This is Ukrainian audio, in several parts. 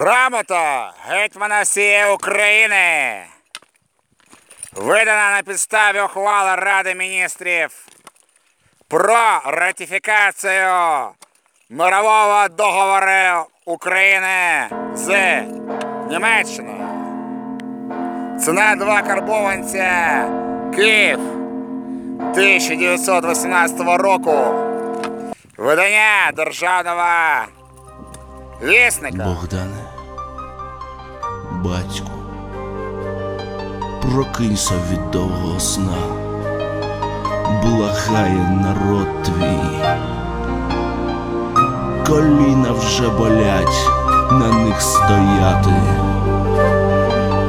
Грамота гетьмана всієї України. Видана на підставі ухвали Ради міністрів про ратифікацію мирового договору України з Німеччиною. Ціна два карбованця Київ 1918 року. Видання державного вісника. Богдане, батьку, прокинься від довгого сна, блахає народ твій. Коліна вже болять на них стояти,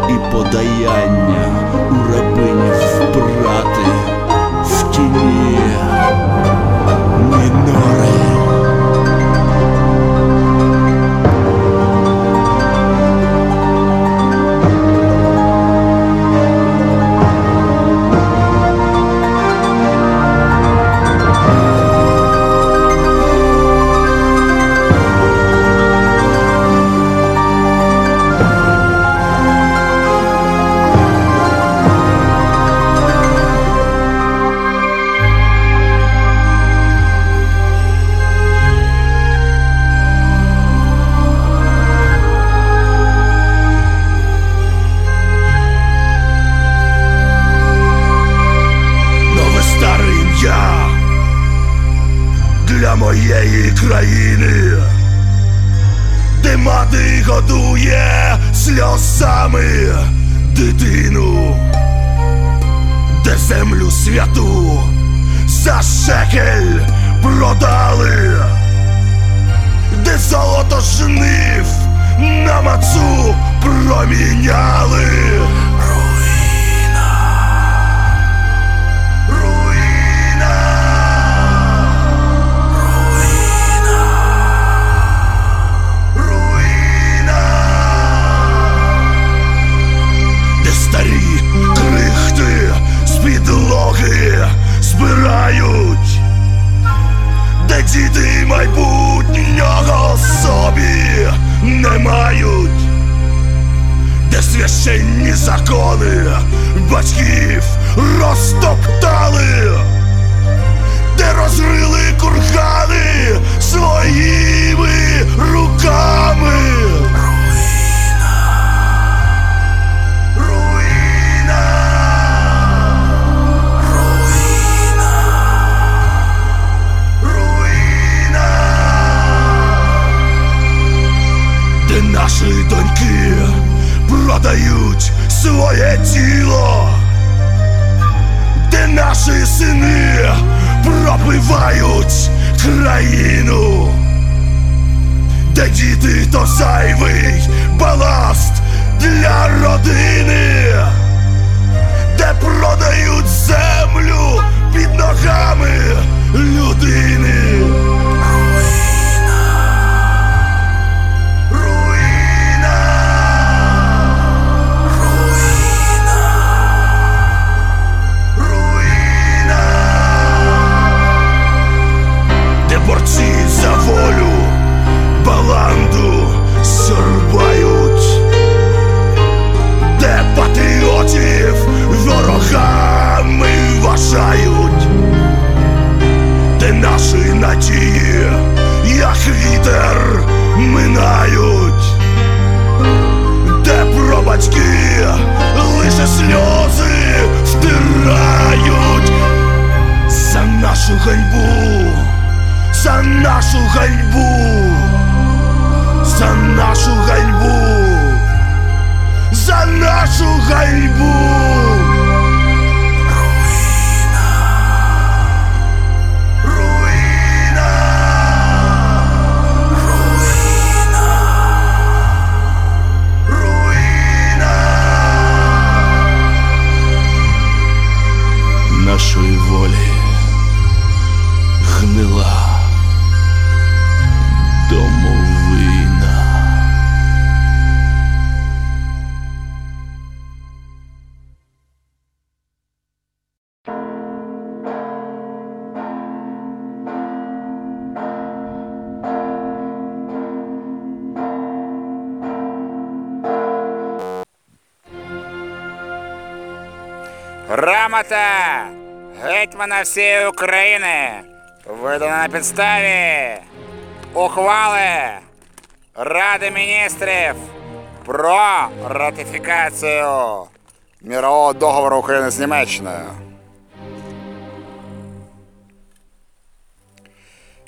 і подаяння мати годує сльозами дитину, де землю святу за шекель продали, де золото жнив на мацу проміняли. Збирають, де діти майбутнього собі не мають? Де священні закони батьків розтоптали, де розрили кургани своїми руками. Наші доньки продають своє тіло, де наші сини пропивають країну, де діти то зайвий баласт для родини, де продають землю під ногами людини. Гетьмана всієї України видана на підставі ухвали Ради міністрів про ратифікацію мірового договору України з Німеччиною.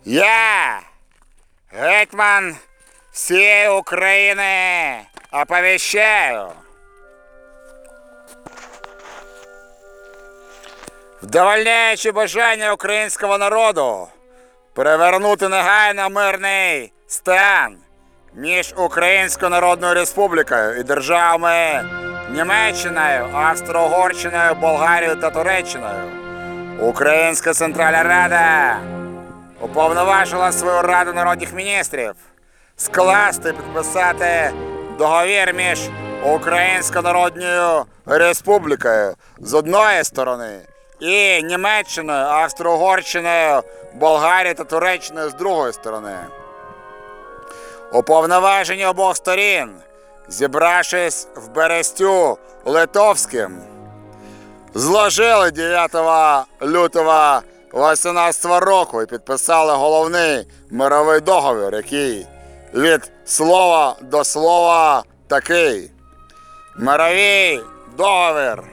Я, гетьман всієї України, оповіщаю. Вдовольняючи бажання українського народу перевернути негайно мирний стан між Українською Народною Республікою і державами Німеччиною, Австро-Угорщиною, Болгарією та Туреччиною. Українська Центральна Рада уповноважила свою раду народних міністрів скласти і підписати договір між Українською Народною Республікою з одної сторони і Німеччиною, Австро-Угорщиною, Болгарією та Туреччиною з другої сторони. Уповноважені обох сторін, зібравшись в Берестю Литовським, зложили 9 лютого 18 року і підписали головний мировий договір, який від слова до слова такий. Мировий договір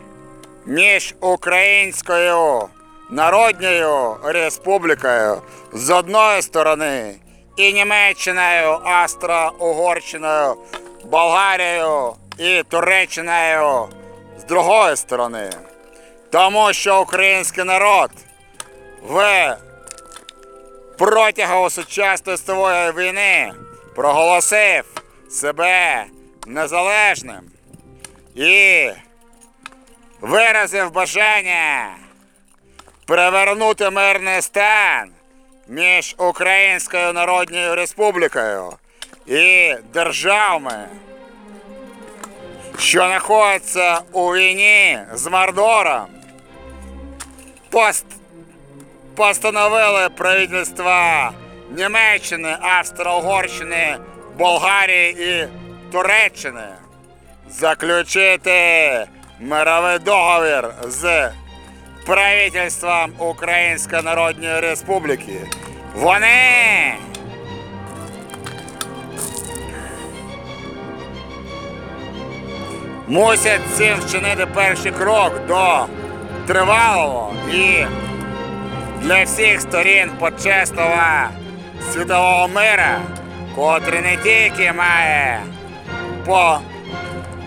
між Українською Народною Республікою з одної сторони і Німеччиною, Австро-Угорщиною, Болгарією і Туреччиною з другої сторони. Тому що український народ в протягом сучасної світової війни проголосив себе незалежним і виразив бажання перевернути мирний стан між Українською Народною Республікою і державами, що знаходяться у війні з Мордором, пост постановили правительства Німеччини, Австро-Угорщини, Болгарії і Туреччини заключити мировий договір з правительством Української Народної Республіки. Вони мусять цим вчинити перший крок до тривалого і для всіх сторін почесного світового мира, котрий не тільки має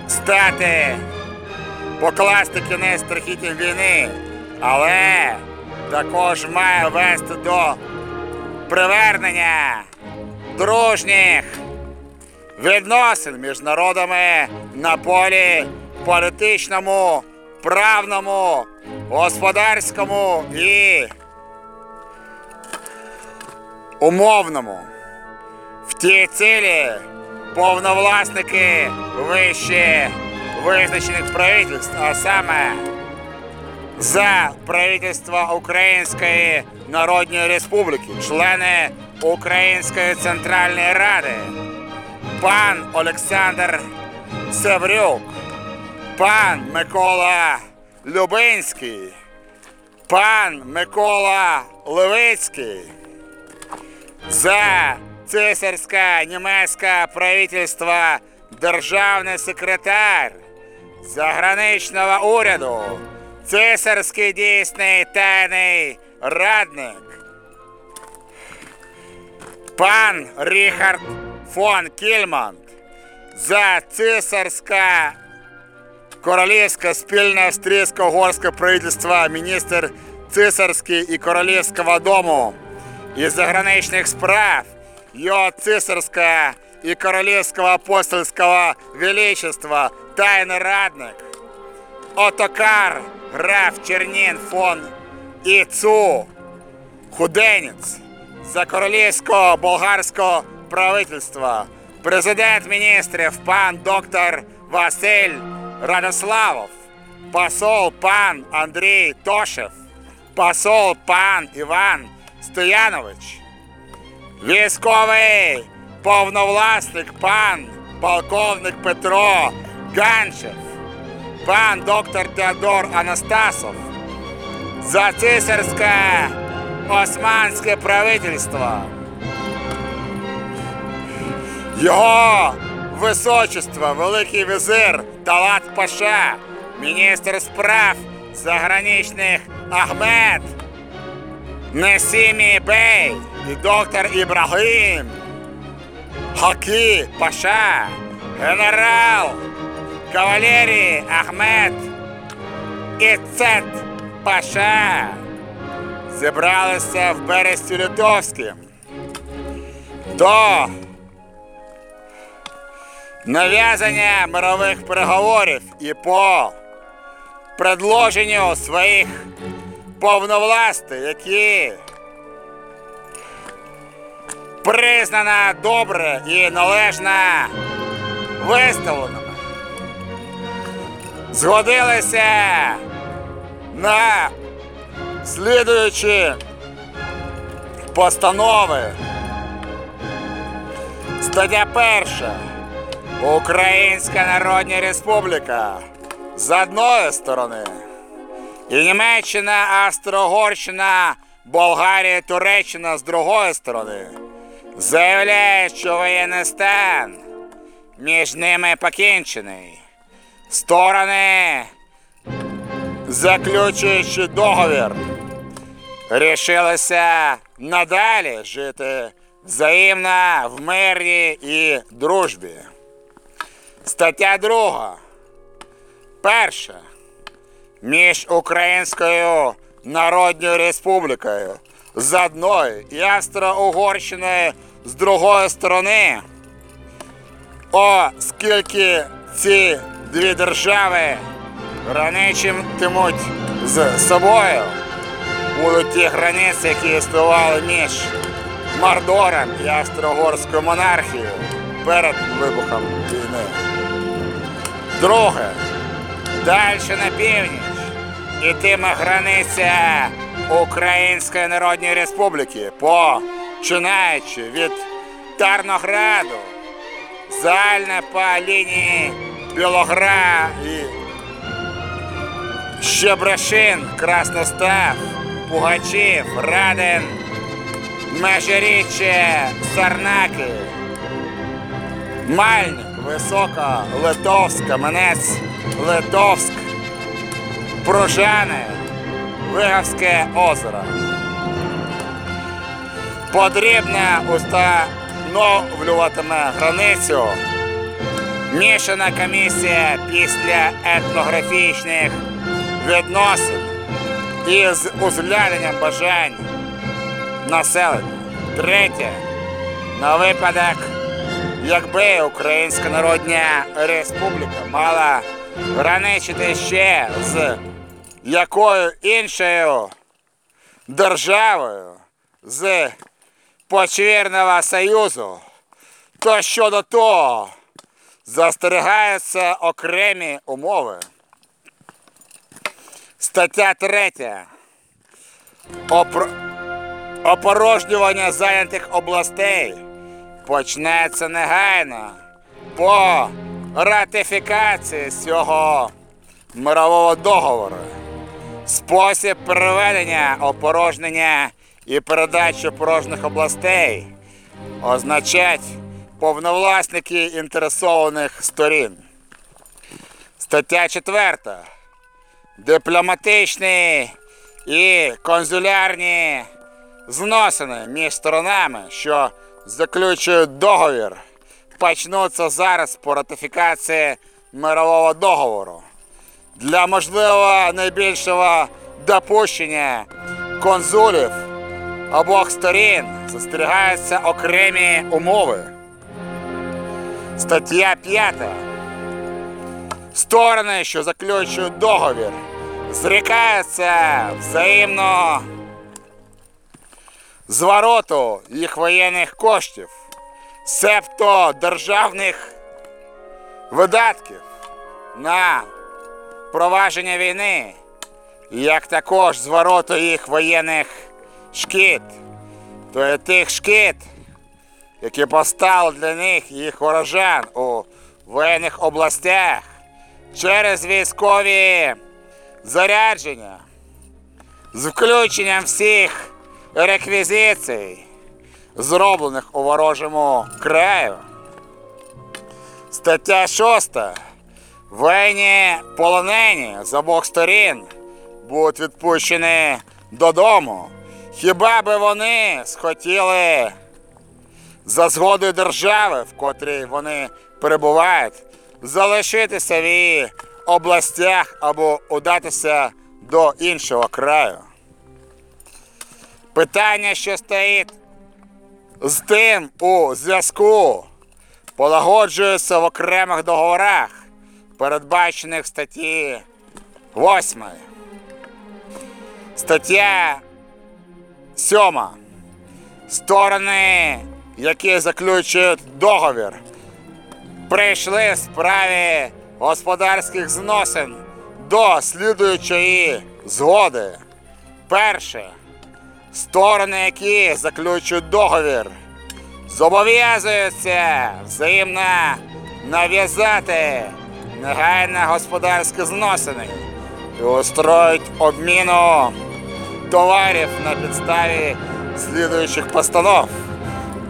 постати, покласти кінець страхітній війни, але також має вести до привернення дружніх відносин між народами на полі політичному, правному, господарському і умовному. В тій цілі повновласники вище визначених правительств, а саме за правительство Української Народної Республіки, члени Української Центральної Ради, пан Олександр Севрюк, пан Микола Любинський, пан Микола Левицький, за цисарське німецьке правительство державний секретар заграничного уряду, цисарський дійсний тайний радник, пан Ріхард фон Кюльман. За цисарське королівське спільне австрійсько-угорське правительство, міністр цисарський і королівського дому. І заграничних справ, його цисарського і королівського апостольського величества, тайний радник, Отокар, граф Чернін фон Іцу, худенець за королівського болгарського правительства, президент міністрів пан доктор Василь Радославов, посол пан Андрій Тошев, посол пан Іван Стоянович, військовий повновласник пан полковник Петро Ганчев, пан доктор Теодор Анастасов за цисарське османське правительство. Його височество, Великий візир Талат Паша, міністр справ заграничних Ахмед, Несімі Бей і доктор Ібрагім, Хакі Паша, генерал кавалерії Ахмед і Цет Паша. Зібралися в бересті Литовським до нав'язання мирових переговорів і по предложенню своїх повновластей, які признана добре і належно виставленими, згодилися на слідуючі постанови. Стаття перша. Українська Народна Республіка з одної сторони. І Німеччина, Австро-Угорщина, Болгарія, Туреччина з другої сторони. Заявляє, що воєнний стан між ними покінчений. Сторони, заключуючи договір, рішилися надалі жити взаємно в мирі і дружбі. Стаття друга. Перша. Між Українською Народною Республікою з одної і Австро-Угорщиною з другої сторони. Оскільки ці дві держави граничитимуть з собою, будуть ті границі, які існували між Мордором і Австро-Угорською монархією перед вибухом війни. Друге. Далі на північ ітиме границя Української Народної Республіки, починаючи від Тарнограду, загально по лінії Білогра і Щебрашин, Красностав, Пугачів, Радин, Межиріччя, Сарнаки, Мальник, Висока, Литовськ, Каменець, Литовськ, Пружани, Виговське озеро. Подрібна установлюватиме границю мішана комісія після етнографічних відносин із узгляненням бажань населення. Третє. На випадок, якби Українська Народна Республіка мала граничити ще з якою іншою державою з Почвірного Союзу, то щодо того застерігаються окремі умови. Стаття 3. Опро... Опорожнювання зайнятих областей почнеться негайно по ратифікації цього мирового договору. Спосіб проведення опорожнення і передачі опорожних областей означать повновласники інтересованих сторін. Стаття 4. Дипломатичні і консулярні зносини між сторонами, що заключують договір, почнуться зараз по ратифікації мирового договору. Для можливого найбільшого допущення консулів обох сторін застерігаються окремі умови. Стаття 5. Сторони, що заключують договір, зрікаються взаємно звороту їх воєнних коштів, себто державних видатків на провадження війни, як також звороту їх воєнних шкід, то є тих шкід, які постали для них їх урожан у воєнних областях через військові зарядження з включенням всіх реквізицій, зроблених у ворожому краю. Стаття 6. Воєнні полонені з обох сторін будуть відпущені додому. Хіба би вони схотіли за згодою держави, в котрій вони перебувають, залишитися в її областях або удатися до іншого краю? Питання, що стоїть з тим у зв'язку, полагоджується в окремих договорах, передбачених статті 8. Стаття 7. Сторони, які заключують договір, прийшли в справі господарських зносин до слідуючої згоди. Перше. Сторони, які заключують договір, зобов'язуються взаємно нав'язати негайно господарські зносини і устроїть обміну товарів на підставі слідуючих постанов.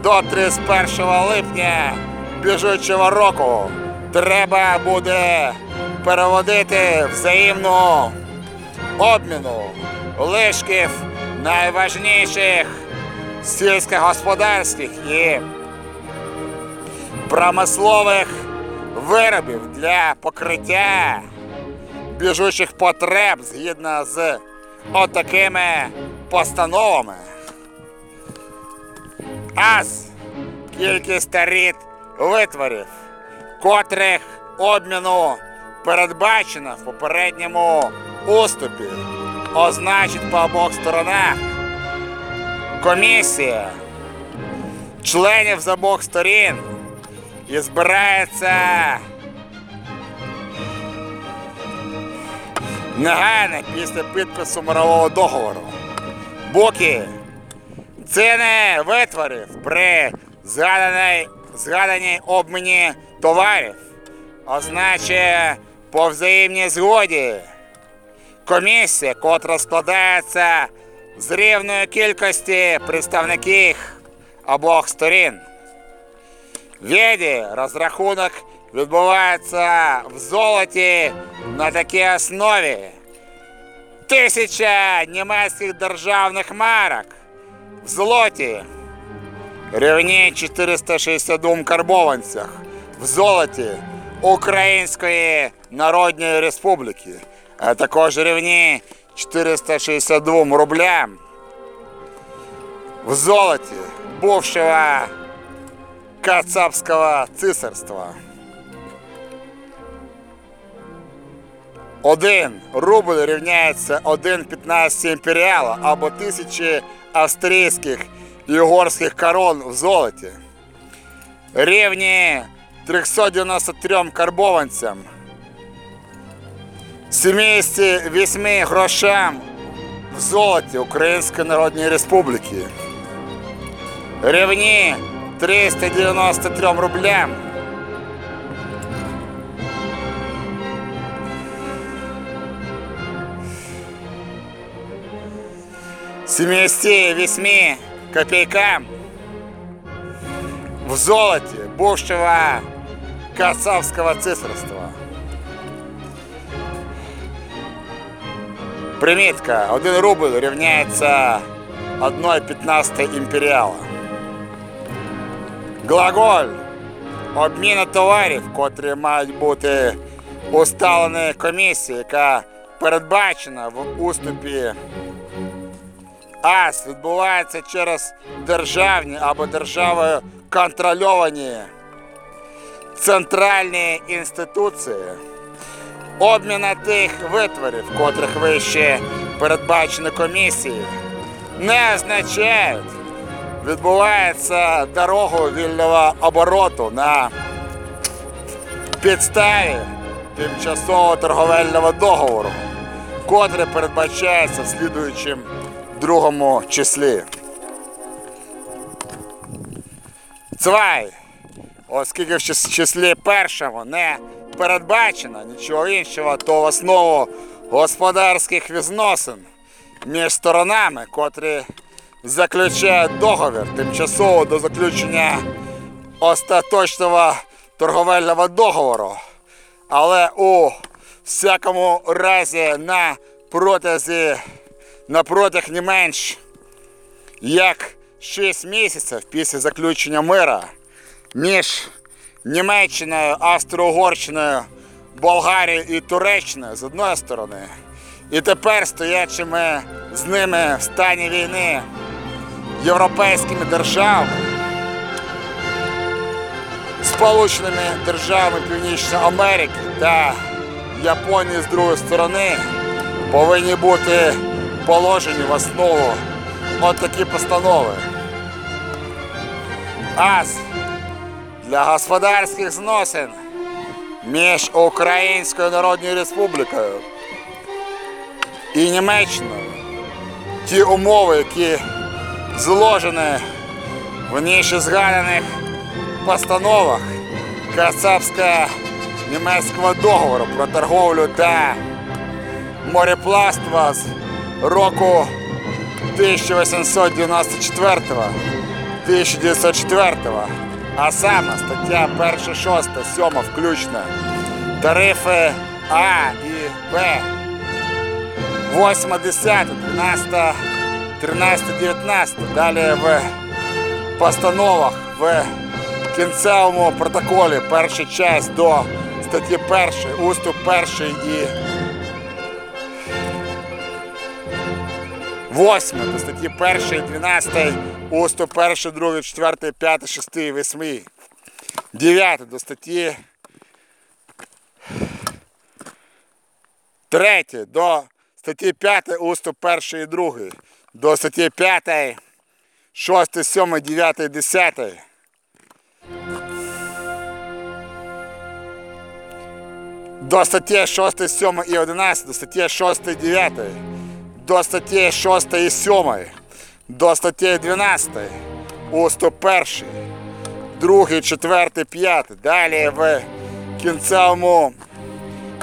До 31 липня біжучого року треба буде переводити взаємну обміну лишків найважніших сільськогосподарських і промислових виробів для покриття біжучих потреб згідно з отакими постановами. Аз кількість таріт витворів, котрих обміну передбачено в попередньому уступі, означить по обох сторонах комісія членів з обох сторін і збирається негайно після підпису мирового договору. Боки ціни витворів при згаданій, згаданій обміні товарів означає по взаємній згоді. Комісія, котра складається з рівної кількості представників обох сторін. Віді розрахунок відбувається в золоті на такій основі. Тисяча німецьких державних марок в злоті. Рівні 462 карбованцях в золоті Української Народної Республіки, а також рівні 462 рублям в золоті бувшего Кацапского цисарства. Один рубль рівняється 1,15 імперіала або тисячі австрійських і угорських корон в золоті. Рівні 393 карбованцям, 78 грошам в золоті Української Народної Республіки. Рівні 393 рублям. Семидесяти восьми копейкам в золоте бывшего Кацавского цисарства. Примітка. Один рубль рівняється 1,15 імперіала. Глаголь обміну товарів, котрі мають бути усталені комісії, яка передбачена в уступі АС, відбувається через державні або державою контрольовані центральні інституції. Обміна тих витворів, котрих вище передбачено комісії, не означають відбувається дорогу вільного обороту на підставі тимчасового торговельного договору, котре передбачається в слідуючим другому числі. Цвай. оскільки в числі першого не передбачено нічого іншого, то в основу господарських відносин між сторонами, котрі заключають договір тимчасово до заключення остаточного торговельного договору, але у всякому разі на протязі на протяг не менш як 6 місяців після заключення мира між Німеччиною, Австро-Угорщиною, Болгарією і Туреччиною з одної сторони, і тепер стоячими з ними в стані війни європейськими державами, Сполученими Державами Північної Америки та Японії з другої сторони повинні бути положені в основу от такі постанови. Аз для господарських зносин між Українською Народною Республікою і Німеччиною ті умови, які зложені в ніше згаданих постановах Кацапсько-німецького договору про торговлю та мореплавство з року 1894-1904, а саме стаття 1, 6, 7 включно, тарифи А і Б, 8, 10, 12, 13, 19, далі в постановах в кінцевому протоколі перша часть до статті 1, уступ 1 і 8 до статті 1, 12, уступ 1, 2, 4, 5, 6, 8. 9 до статті 3 до статті 5, уступ 1 і 2. До статті 5, 6, 7, 9, 10. До статті 6, 7 і 11, до статті 6, 9 до статті 6 і 7, до статті 12, уступ 1, 2, 4, 5. Далі в кінцевому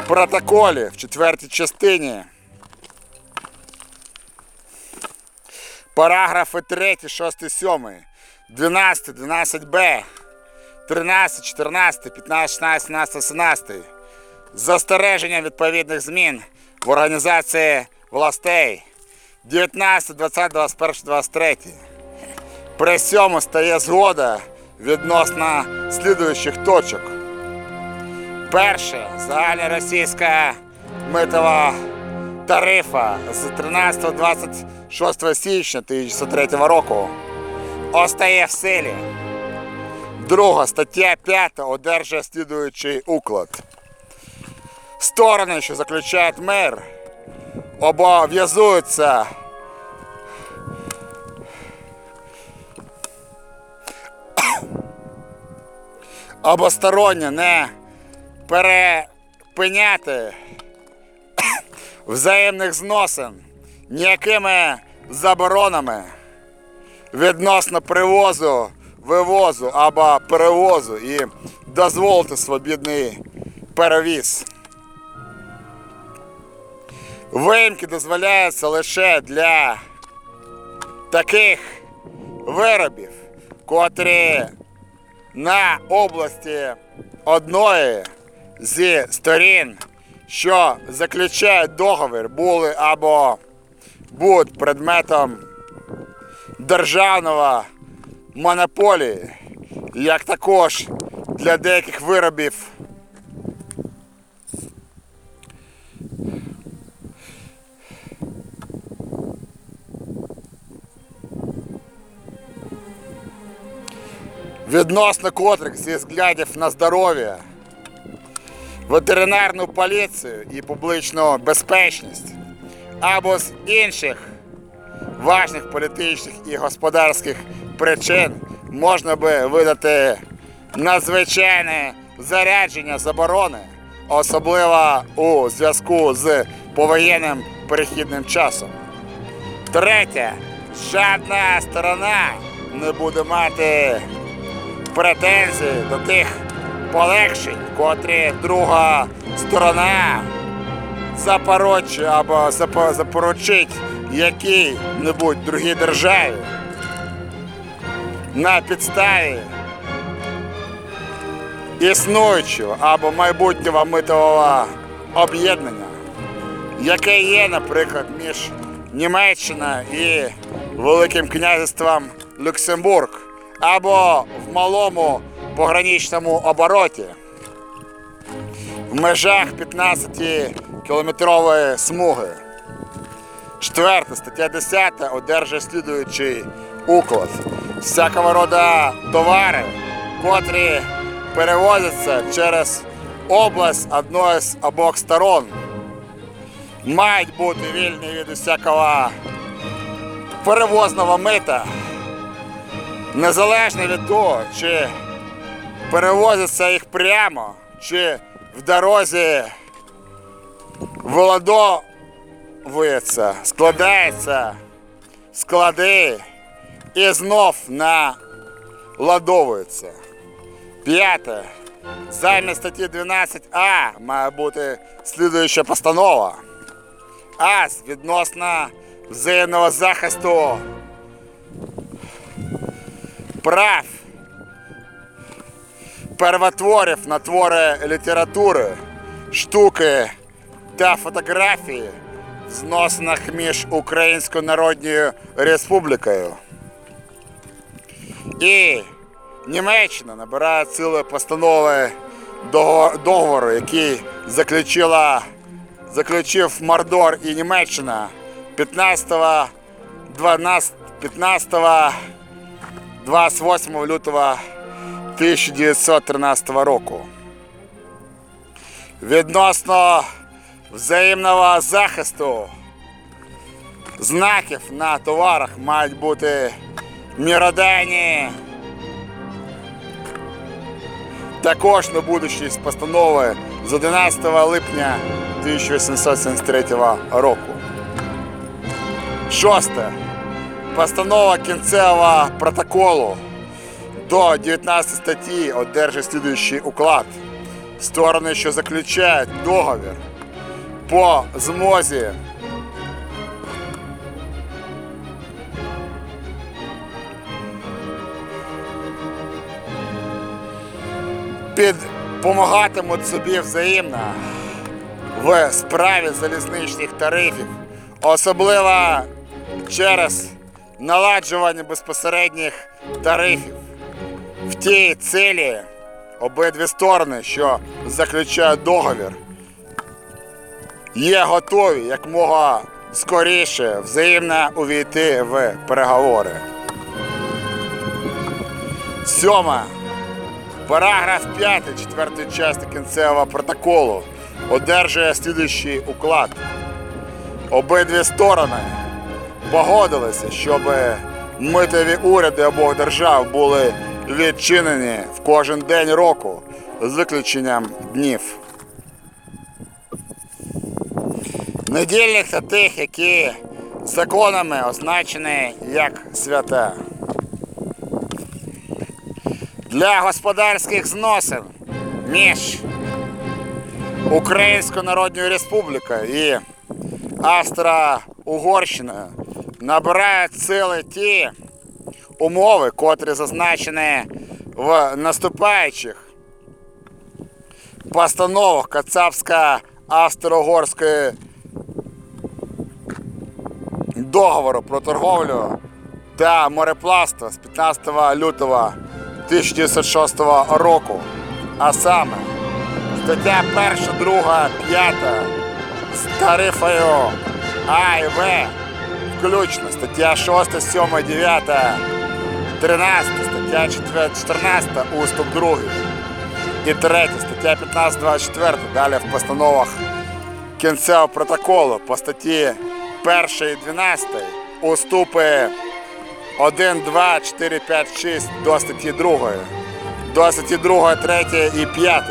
протоколі в четвертій частині. Параграфи 3, 6, 7, 12, 12б, 13, 14, 15, 16, 17, 17. Застереження відповідних змін в організації властей 19, 20, 21, 23. При цьому стає згода відносно слідуючих точок. Перше, загальна російська митова тарифа з 13-26 січня 1903 року остає в силі. Друга стаття 5 одержує слідуючий уклад. Сторони, що заключають мир, обов'язуються обосторонньо не перепиняти взаємних зносин ніякими заборонами відносно привозу, вивозу або перевозу і дозволити свобідний перевіз. Виїмки дозволяються лише для таких виробів, котрі на області одної зі сторін, що заключають договір, були або будуть предметом державного монополії, як також для деяких виробів. Відносно котрих зі взглядів на здоров'я, ветеринарну поліцію і публічну безпечність, або з інших важних політичних і господарських причин можна би видати надзвичайне зарядження заборони, особливо у зв'язку з повоєнним перехідним часом. Третє, жодна сторона не буде мати претензії до тих полегшень, котрі друга сторона запорочить або запо- запоручить якій-небудь другій державі на підставі існуючого або майбутнього митового об'єднання, яке є, наприклад, між Німеччиною і Великим князівством Люксембург, або в малому пограничному обороті в межах 15-кілометрової смуги. Четверта стаття 10 одержує слідуючий уклад. Всякого рода товари, котрі перевозяться через область одної з обох сторон, мають бути вільні від усякого перевозного мита, незалежно від того, чи перевозяться їх прямо, чи в дорозі виладовується, складається склади і знов наладовується. П'яте. Замість статті 12а має бути слідуюча постанова. Ас відносно взаємного захисту прав первотворів на твори літератури, штуки та фотографії в зносинах між Українською Народною Республікою. І Німеччина набирає сили постанови договору, який заключила, заключив Мордор і Німеччина 15 12, 15 28 лютого 1913 року. Відносно взаємного захисту знаків на товарах мають бути міродайні. Також на будущій з постанови з 11 липня 1873 року. Шосте. Постанова кінцевого протоколу до 19 статті одержить слідуючий уклад. Сторони, що заключають договір по змозі підпомагатимуть собі взаємно в справі залізничних тарифів, особливо через наладжування безпосередніх тарифів. В тій цілі обидві сторони, що заключають договір, є готові якмога скоріше взаємно увійти в переговори. Сьома. Параграф 5 четвертої частини кінцевого протоколу одержує слідуючий уклад. Обидві сторони погодилися, щоб митові уряди обох держав були відчинені в кожен день року з виключенням днів. Недільних та тих, які законами означені як свята. Для господарських зносин між Українською Народною Республікою і Австро-Угорщиною набирають сили ті умови, котрі зазначені в наступаючих постановах Кацапсько-Австро-Угорської договору про торговлю та мореплавство з 15 лютого 1906 року. А саме стаття 1, 2, 5 з тарифою А і В включно, стаття 6, 7, 9, 13, стаття 14, уступ 2 і 3, стаття 15, 24, далі в постановах кінцевого протоколу по статті 1 і 12 уступи 1, 2, 4, 5, 6 до статті 2, до статті 2, 3 і 5,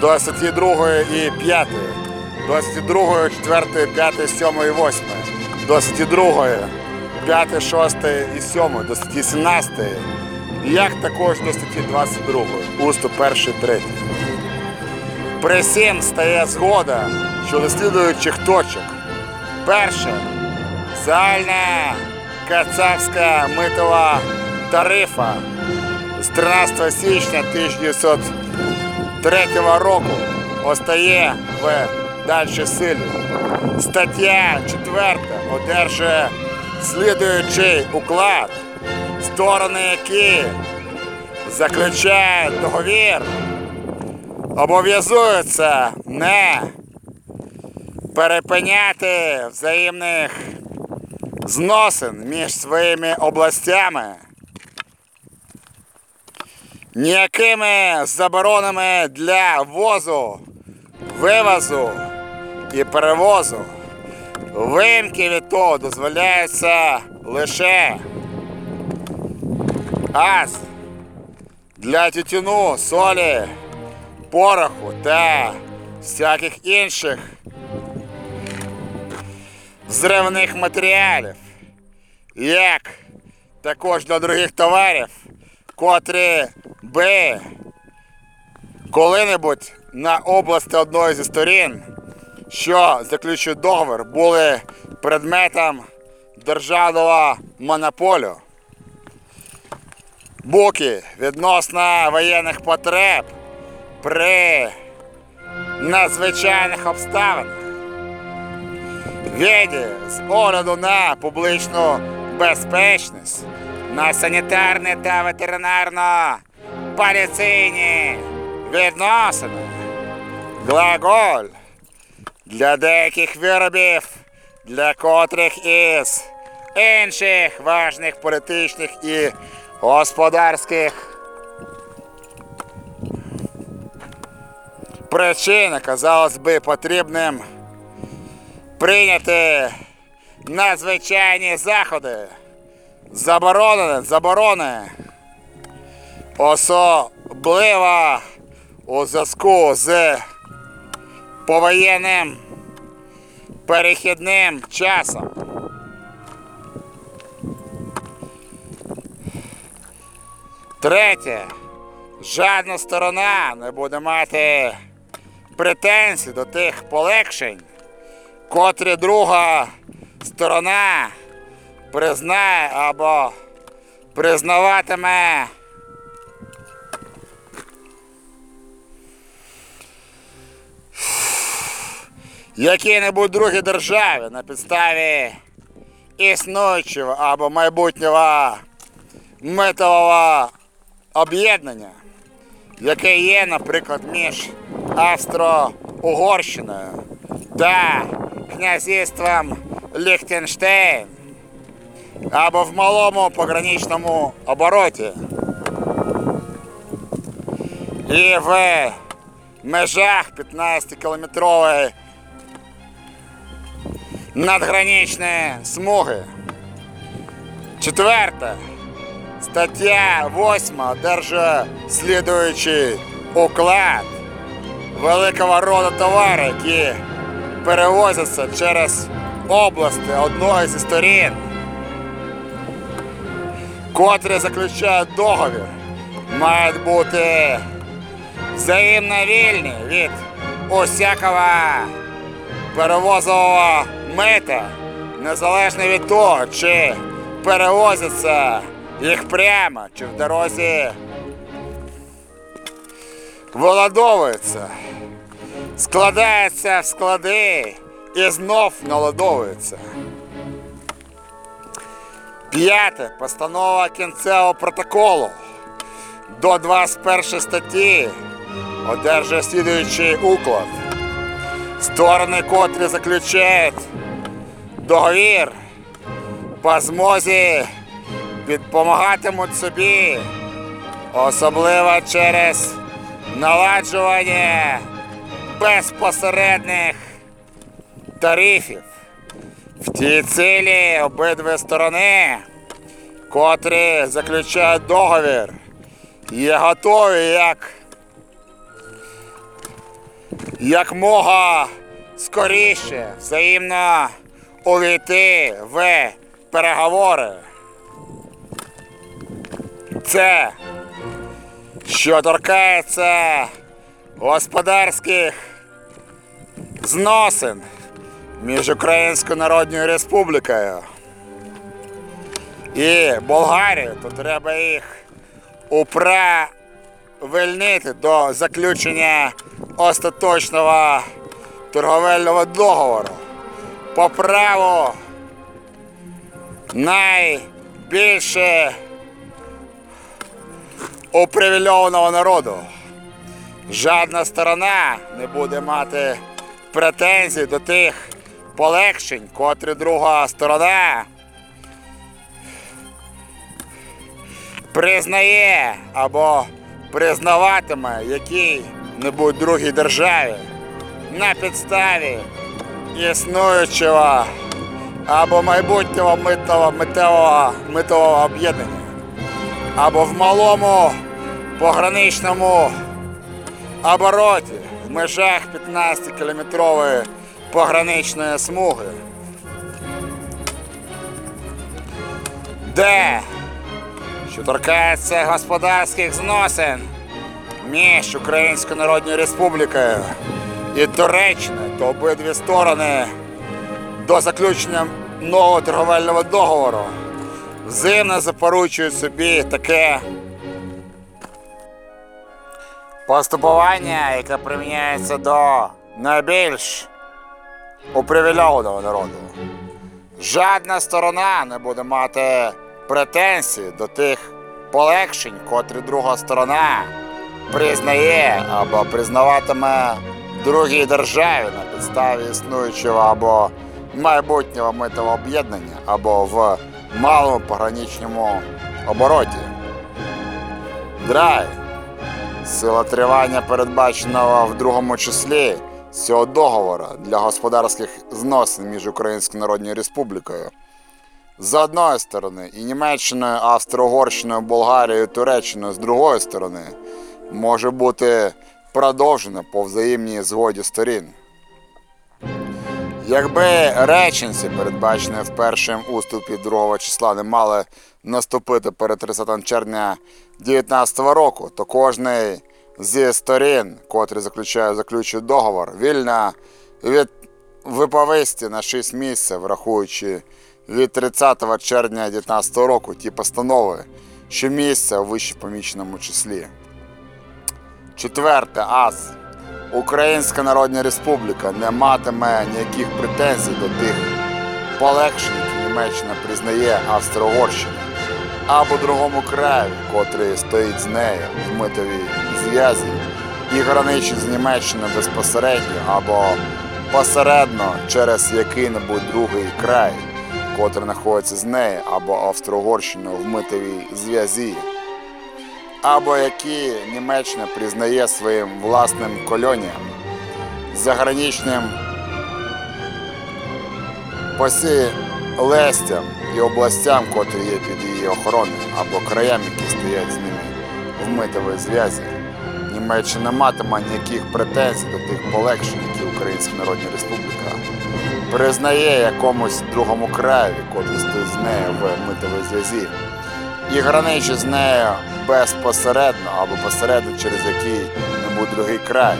до статті 2 і 5, до статті 2, 4, 5, 7 і 8, до статті 2, 5, 6 і 7, до статті 17, як також до статті 22 уступ 1 3. При сім стає згода щодо слідуючих точок. Перше. Загальна кацапська митова тарифа з 13 січня 1903 року остає в дальшій силі. Стаття 4 одержує слідуючий уклад, сторони які заключають договір, обов'язуються не перепиняти взаємних зносин між своїми областями, ніякими заборонами для ввозу, вивозу і перевозу. Вимки від того дозволяються лише аз для тютюну, солі, пороху та всяких інших взривних матеріалів, як також для других товарів, котрі би коли-небудь на області одної зі сторін, що заключують договір, були предметом державного монополю. Буки відносно воєнних потреб при надзвичайних обставинах. Віді з огляду на публічну безпечність, на санітарні та ветеринарно-поліційні відносини. Глаголь для деяких виробів, для котрих із інших важних політичних і господарських причин казалось би потрібним прийняти надзвичайні заходи, заборонені, заборони, особливо у зв'язку з повоєнним перехідним часом. Третє. Жодна сторона не буде мати претензій до тих полегшень, котрі друга сторона признає або признаватиме якій-небудь другій державі на підставі існуючого або майбутнього митового об'єднання, яке є, наприклад, між Австро-Угорщиною та князівством Ліхтенштейн або в малому пограничному обороті. І в межах 15-кілометрової надграничної смуги. Четверте. Стаття 8 одержує слідуючий уклад великого роду товари, які перевозяться через області одної зі сторін, котрі заключають договір, мають бути взаємно вільні від усякого перевозового мита, незалежно від того, чи перевозяться їх прямо, чи в дорозі виладовуються, складаються в склади і знов наладовуються. П'яте. Постанова кінцевого протоколу до 21 статті одержує слідуючий уклад. Сторони, котрі заключають договір по змозі підпомагатимуть собі, особливо через наладжування безпосередних тарифів. В тій цілі обидві сторони, котрі заключають договір, є готові як як мога скоріше взаємно увійти в переговори. це, що торкається господарських зносин між Українською Народною Республікою і Болгарією, то треба їх управильнити до заключення остаточного торговельного договору по праву найбільше упривільованого народу. Жодна сторона не буде мати претензій до тих полегшень, котрі друга сторона признає або признаватиме якій-небудь другій державі на підставі існуючого або майбутнього митного митового, митового об'єднання, або в малому пограничному обороті в межах 15-кілометрової пограничної смуги, де, що торкається господарських зносин між Українською Народною Республікою і Туреччиною, то обидві сторони до заключення нового торговельного договору взаємно запоручують собі таке поступування, яке приміняється до найбільш упривільованого народу. Жодна сторона не буде мати претензій до тих полегшень, котрі друга сторона признає або признаватиме другій державі на підставі існуючого або майбутнього митового об'єднання, або в малому пограничному обороті. Драй. Сила тривання передбаченого в другому числі цього договору для господарських зносин між Українською Народною Республікою з одної сторони і Німеччиною, Австро-Угорщиною, Болгарією, Туреччиною з другої сторони може бути продовжена по взаємній згоді сторін. Якби реченці, передбачені в першому уступі другого числа, не мали наступити перед 30 червня 2019 року, то кожний зі сторін, котрі заключає заключують договор, вільно від виповисті на 6 місяців, врахуючи від 30 червня 2019 року ті постанови, що місця у вище поміченому числі. Четверте, ас. Українська Народна Республіка не матиме ніяких претензій до тих полегшень, які Німеччина признає Австро-Угорщини, або другому краю, котрий стоїть з нею в митовій зв'язі і граничить з Німеччиною безпосередньо або посередньо через який-небудь другий край, котрий знаходиться з нею або Австро-Угорщиною в митовій зв'язі або які Німеччина признає своїм власним колоніям, заграничним посілестям і областям, котрі є під її охороною, або краям, які стоять з ними в митовій зв'язі. Німеччина матиме ніяких претензій до тих полегшень, які Українська Народна Республіка признає якомусь другому краю, котрий стоїть з нею в митовій зв'язі і граничить з нею безпосередньо або посередньо через який-небудь другий край,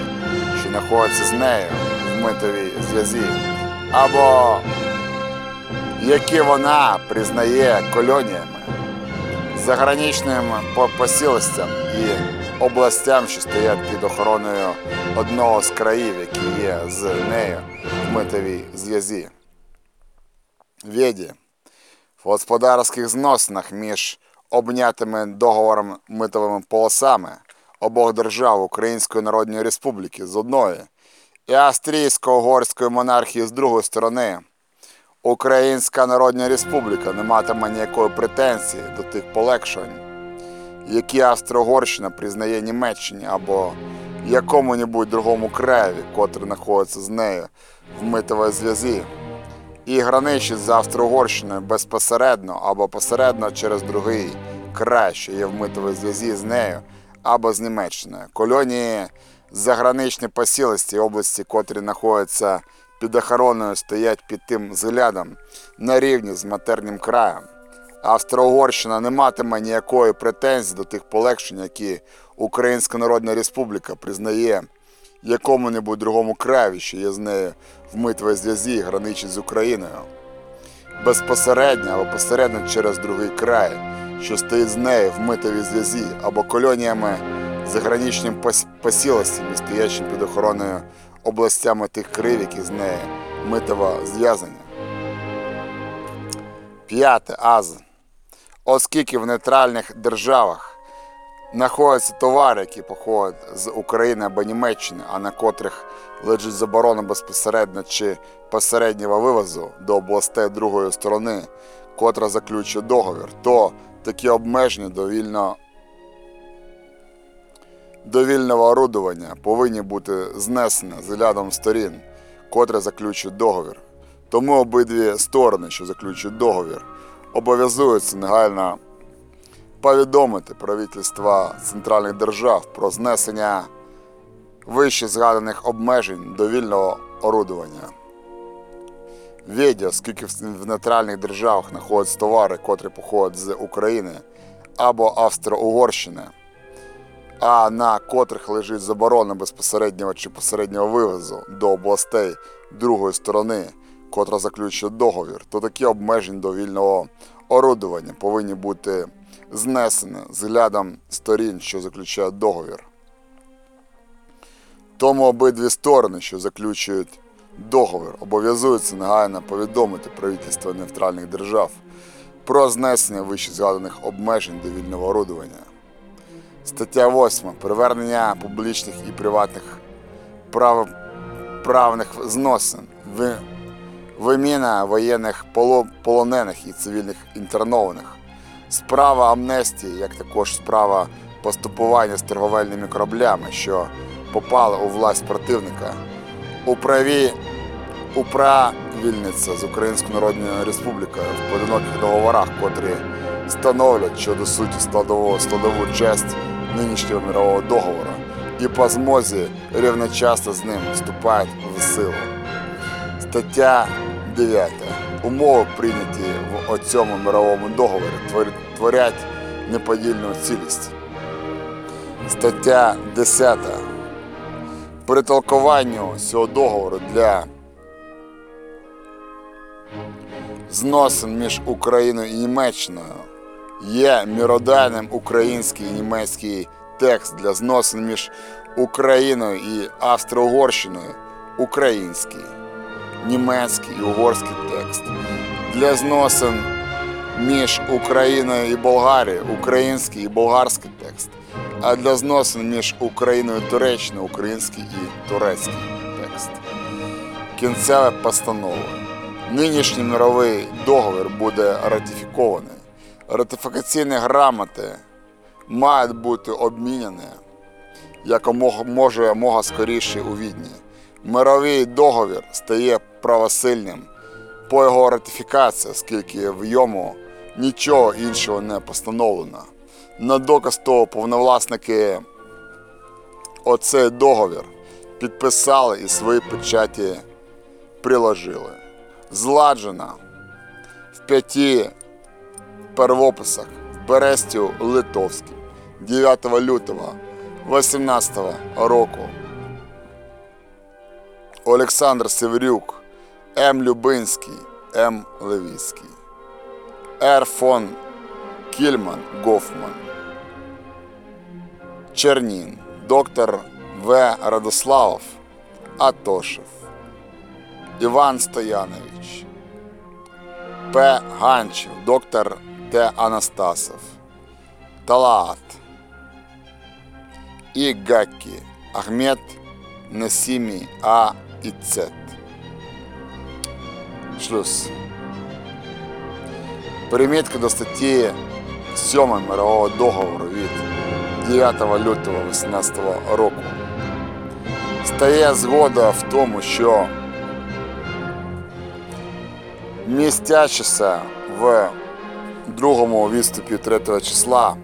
що знаходиться з нею в митовій зв'язі, або які вона признає колоніями, заграничним по- посілостям і областям, що стоять під охороною одного з країв, які є з нею в митовій зв'язі. Віді в господарських зносинах між обнятими договором митовими полосами обох держав Української Народної Республіки з одної і Австрійсько-Угорської монархії з другої сторони. Українська Народна Республіка не матиме ніякої претензії до тих полегшень, які Австро-Угорщина признає Німеччині або якому-небудь другому краєві, котрий знаходиться з нею в митовій зв'язі і граничить з Австро-Угорщиною безпосередньо або посередньо через другий край, що є в митовій зв'язі з нею або з Німеччиною. Колонії заграничні посілості області, котрі знаходяться під охороною, стоять під тим взглядом на рівні з матернім краєм Австро-Угорщина не матиме ніякої претензії до тих полегшень, які Українська Народна Республіка признає якому-небудь другому краєві, що є з нею в митві зв'язі граничить з Україною. Безпосередньо або посередньо через другий край, що стоїть з нею в митовій зв'язі або колоніями заграничним пос- посілостям, стоячим під охороною областями тих країв, які з нею митово зв'язані. П'яте. Аз. Оскільки в нейтральних державах знаходяться товари, які походять з України або Німеччини, а на котрих лежить заборона безпосередньо чи посереднього вивозу до областей другої сторони, котра заключує договір, то такі обмеження до вільного до вільного орудування повинні бути знесені з рядом сторін, котре заключують договір. Тому обидві сторони, що заключують договір, обов'язуються негайно повідомити правительства центральних держав про знесення вище згаданих обмежень до вільного орудування. Відя, оскільки в нейтральних державах знаходяться товари, котрі походять з України або Австро-Угорщини, а на котрих лежить заборона безпосереднього чи посереднього вивозу до областей другої сторони, котра заключує договір, то такі обмеження до вільного орудування повинні бути знесені з глядом сторін, що заключають договір. Тому обидві сторони, що заключують договір, обов'язуються негайно повідомити правительство нейтральних держав про знесення вище згаданих обмежень до вільного орудування. Стаття 8. Привернення публічних і приватних прав... правних зносин. Ви... Виміна воєнних полонених і цивільних інтернованих. Справа амнестії, як також справа поступування з торговельними кораблями, що попали у власть противника. У праві управільниця з Українською Народною Республікою в поодиноких договорах, котрі становлять щодо суті складову, складову честь нинішнього мирового договору і по змозі рівночасно з ним вступають в силу. Стаття 9. Умови прийняті в цьому мировому договорі творять неподільну цілість. Стаття 10. При толкуванню цього договору для зносин між Україною і Німеччиною є міродайним український і німецький текст для зносин між Україною і Австро-Угорщиною український, німецький і угорський текст. Для зносин між Україною і Болгарією український і болгарський текст. А для зносин між Україною і Туреччиною український і турецький текст. Кінцева постанова. Нинішній мировий договір буде ратифікований. Ратифікаційні грамоти мають бути обміняні якомога може мога скоріше у Відні. Мировий договір стає правосильним по його ратифікації, оскільки в йому нічого іншого не постановлено. На доказ того повновласники оцей договір підписали і свої печаті приложили. Зладжена в п'яти первописах Берестю Литовській 9 лютого 18 року. Олександр Северюк, М. Любинський, М. Левіцький, Р. фон Кільман Гофман, Чернін, доктор В. Радославов, Атошев, Іван Стоянович, П. Ганчев, доктор Т. Анастасов, Талаат, І. Гакки, Ахмед Насімі А. Іцет. Шлюз. Примітка до статті 7 мирового договору від 9 лютого 18 року. Стає згода в тому, що містячися в другому відступі 3 числа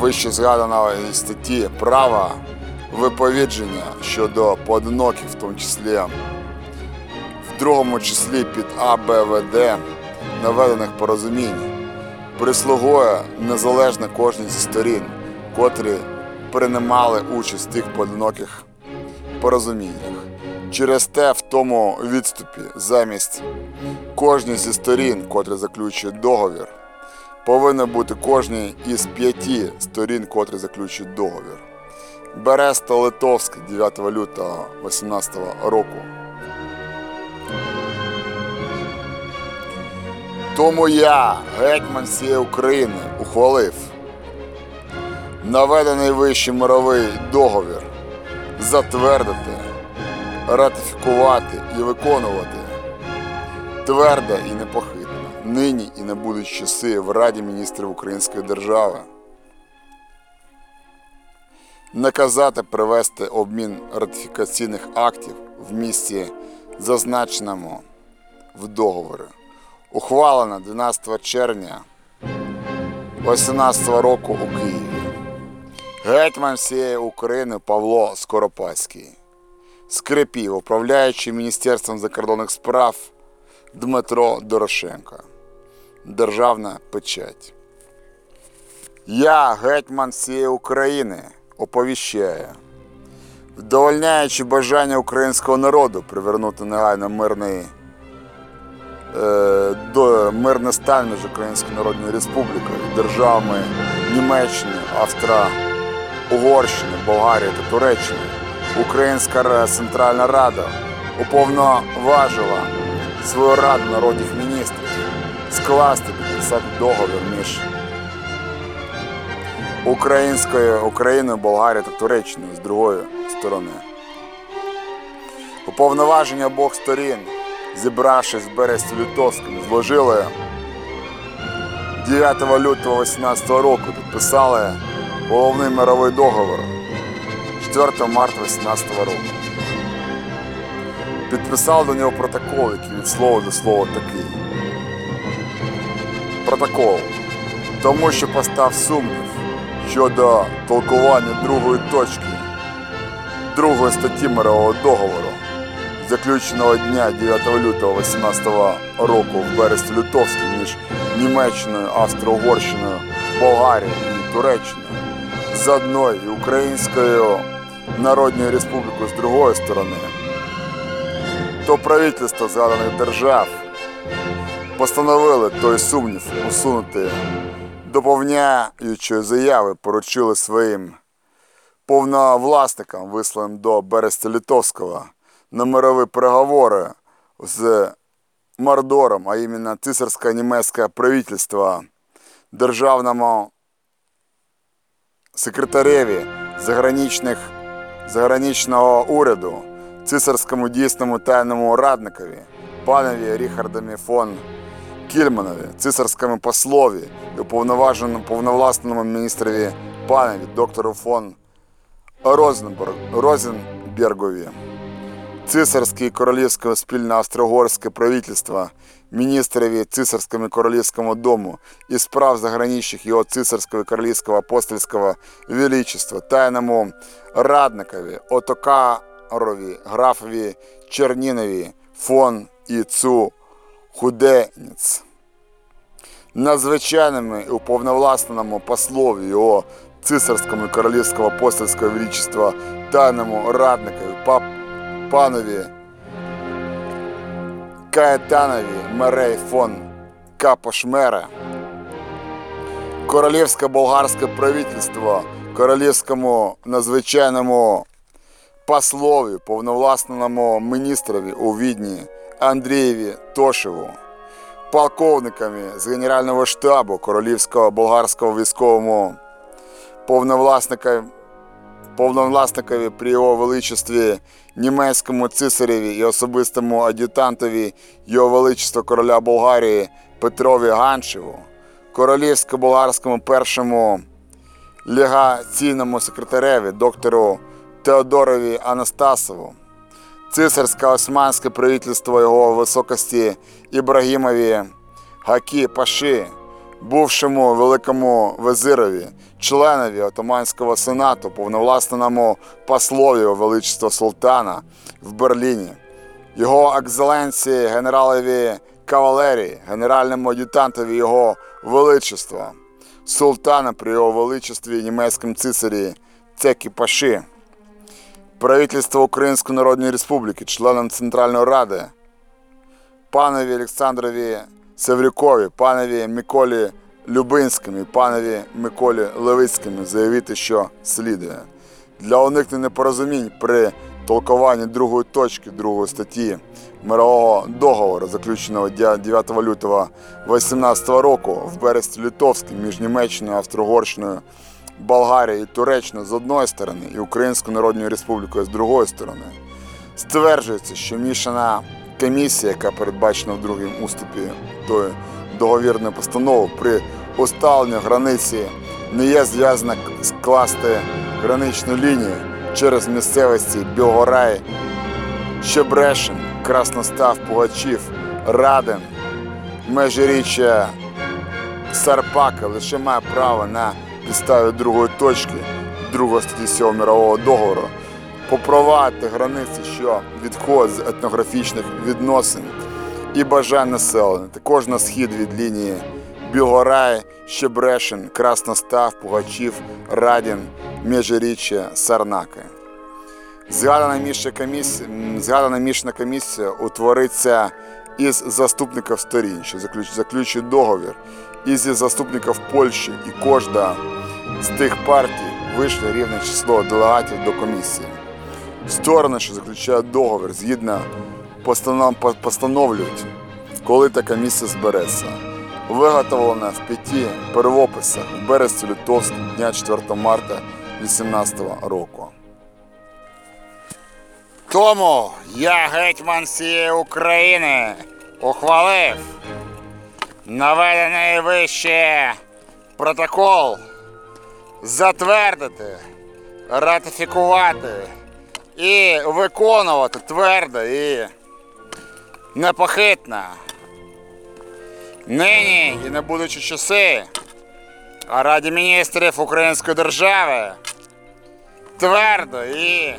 вище згаданої статті права виповідження щодо поодиноких, в тому числі в другому числі під АБВД наведених порозумінь прислугує незалежно кожній зі сторін, котрі приймали участь в тих поодиноких порозуміннях. Через те в тому відступі замість кожній зі сторін, котрі заключують договір, повинно бути кожній із п'яти сторін, котрі заключують договір. Береста Литовський 9 лютого 18 року. Тому я, гетьман всієї України, ухвалив наведений вищий мировий договір затвердити, ратифікувати і виконувати твердо і непохитно, нині і на будуть часи в Раді міністрів Української держави. Наказати привести обмін ратифікаційних актів в місці, зазначеному в договорі. Ухвалено 12 червня 18 року у Києві. Гетьман всієї України Павло Скоропадський. Скрипів, управляючий Міністерством закордонних справ Дмитро Дорошенко. Державна печать. Я, гетьман всієї України, оповіщаю, вдовольняючи бажання українського народу привернути негайно мирний е, до мирний стан між Українською Народною Республікою державами Німеччини, Австра, Угорщини, Болгарії та Туреччини. Українська Центральна Рада уповноважила свою раду народних міністрів скласти підписати договір між Українською Україною, Болгарією та Туреччиною з другої сторони. Уповноваження обох сторін, зібравшись в бересті Лютовському, зложили 9 лютого 18 року, підписали головний мировий договор 4 марта 18 року. Підписав до нього протокол, який від слова до слова такий. Протокол. Тому що постав сумнів щодо толкування другої точки другої статті мирового договору, заключеного дня 9 лютого 18 року в бересті Лютовській між Німеччиною, Австро-Угорщиною, Болгарією і Туреччиною з одної Українською Народною Республікою з другої сторони, то правительство згаданих держав постановили той сумнів усунути доповняючої заяви поручили своїм повновласникам, висланим до Берестя Литовського, на мирові переговори з Мордором, а іменно цисарське німецьке правительство, державному секретареві заграничних, заграничного уряду, цисарському дійсному тайному радникові, панові Ріхардові фон Кільманові, цисарському послові і повновласному міністрові панові доктору фон Розенберг, Розенбергові, цисарське і королівське спільне австро-угорське правительство, міністрові цисарському королівському дому і справ заграничних його цисарського і королівського апостольського величества, тайному радникові, Отокарові, графові Чернінові, фон і цу Худеніць надзвичайними і уповновласненому послові його цисарському королівського апостольського величества тайному радникові пап, панові Каетанові Мерей фон Капошмера, королівське болгарське правительство королівському надзвичайному послові, повновласненому міністрові у Відні Андрієві Тошеву, полковниками з Генерального штабу Королівського болгарського військовому повновласника, повновласникові при його величестві німецькому цисареві і особистому ад'ютантові його величества короля Болгарії Петрові Ганшеву, королівсько-болгарському першому легаційному секретареві доктору Теодорові Анастасову, цисарське османське правительство його високості Ібрагімові Гакі Паші, бувшому великому визирові, членові Отоманського сенату, повновласненому послові величества султана в Берліні, його екзеленції генералові кавалерії, генеральному ад'ютантові його величества, султана при його величестві німецькому цисарі Цекі Паші, правительство Української Народної Республіки, членам Центральної Ради, панові Олександрові Севрюкові, панові Миколі Любинському і панові Миколі Левицькому заявити, що слідує. Для уникнення непорозумінь при толкуванні другої точки другої статті мирового договору, заключеного 9 лютого 2018 року в бересті Литовській між Німеччиною, Австро-Угорщиною, Болгарією і Туреччиною з одної сторони і Українською Народною Республікою з другої сторони, стверджується, що мішана комісія, яка передбачена в другому уступі тої договірної постанови при усталенні границі не є зв'язана скласти граничну лінію через місцевості Білгорай, Щебрешин, Красностав, Пугачів, Радин, Межиріччя Сарпака лише має право на підставі другої точки другої статті 7 мирового договору попровадити границі, що відходять з етнографічних відносин і бажань населення, також на схід від лінії Білгорай, Щебрешин, Красностав, Пугачів, Радін, Межиріччя, Сарнаки. Згадана міжна комісія, згадана міжна комісія утвориться із заступників сторін, що заключ- заключують договір, із заступників Польщі і кожна з тих партій вийшло рівне число делегатів до комісії. Сторони, що заключають договір, згідно постанов, постановлюють, коли та комісія збереться. Виготовлена в п'яти первописах у березці Литовському дня 4 марта 2018 року. Тому я гетьман всієї України ухвалив наведений вище протокол затвердити, ратифікувати і виконувати твердо і непохитно. Нині і не будучи часи, раді міністрів Української держави твердо і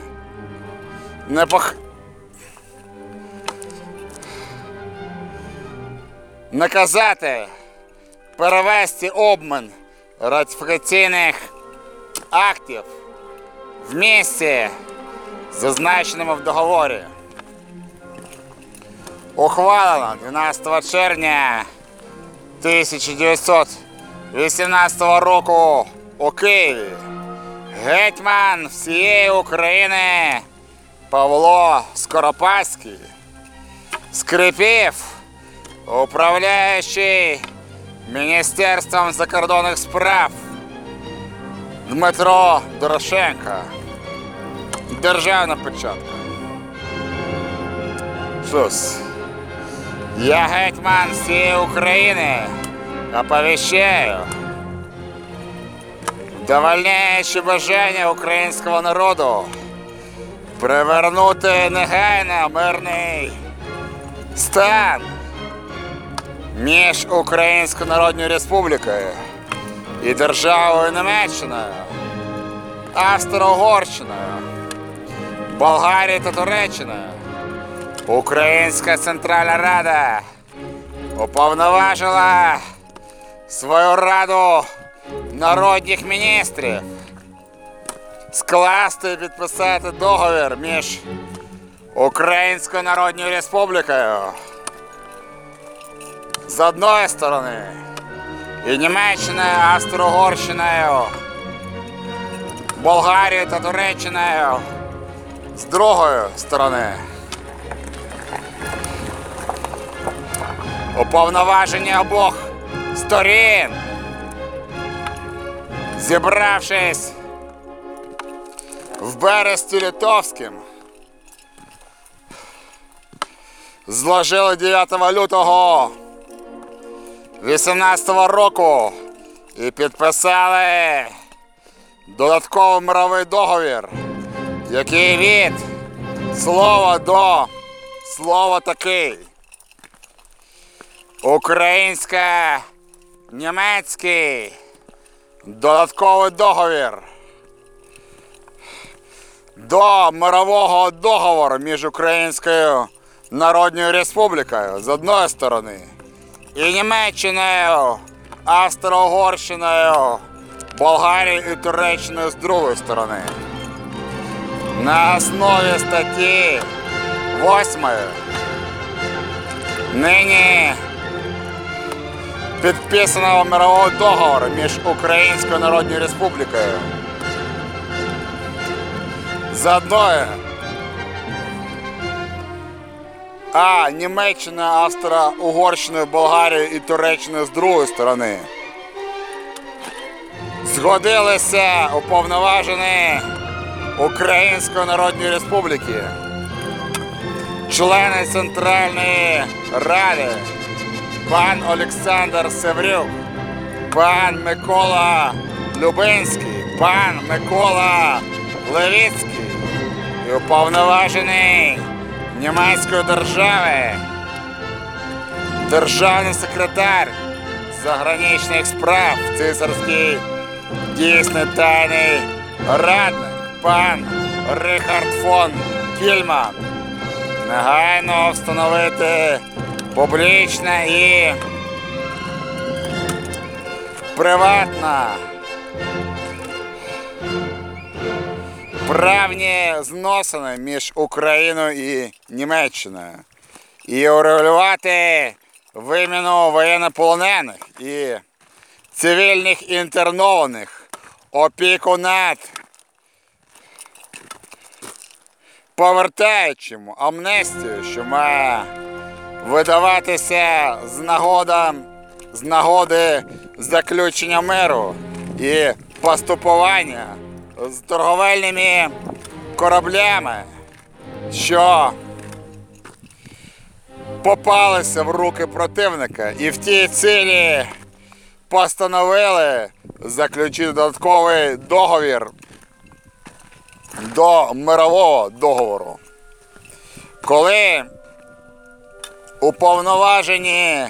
непох... наказати перевести обмін ратифікаційних актів в місці, зазначеному в договорі. Ухвалено 12 червня 1918 року у Києві. Гетьман всієї України Павло Скоропадський скрипів, управляючий Міністерством закордонних справ Дмитро Дорошенко. Державна печатка. Щось. Я гетьман всієї України оповіщаю, довольняючи бажання українського народу привернути негайно мирний стан між Українською Народною Республікою і державою Німеччиною, Австро-Угорщиною, Болгарією та Туреччиною. Українська Центральна Рада уповноважила свою раду народних міністрів скласти і підписати договір між Українською Народною Республікою з одної сторони і Німеччиною, Австро-Угорщиною, Болгарією та Туреччиною з другої сторони. Уповноваження обох сторін, зібравшись в бересті Литовським, зложили 9 лютого 18 року і підписали додатковий мировий договір, який від слова до слова такий. Українсько-німецький додатковий договір до мирового договору між Українською Народною Республікою з одної сторони і Німеччиною, Австро-Угорщиною, Болгарією і Туреччиною з другої сторони. На основі статті 8 нині підписаного мирового договору між Українською Народною Республікою з а Німеччиною, Австро-Угорщиною, Болгарією і Туреччиною з другої сторони. Згодилися уповноважені Української Народної Республіки, члени Центральної Ради, пан Олександр Севрюк, пан Микола Любинський, пан Микола Левіцький і уповноважений німецької держави, державний секретар заграничних справ, цисарський дійсний тайний радник, пан Рихард фон Кільман. Негайно встановити публічне і приватна правні зносини між Україною і Німеччиною. І урегулювати виміну воєннополонених і цивільних інтернованих, опіку над повертаючому амнестію, що має видаватися з нагода, з нагоди заключення миру і поступування з торговельними кораблями, що попалися в руки противника і в тій цілі постановили заключити додатковий договір до мирового договору. Коли уповноважені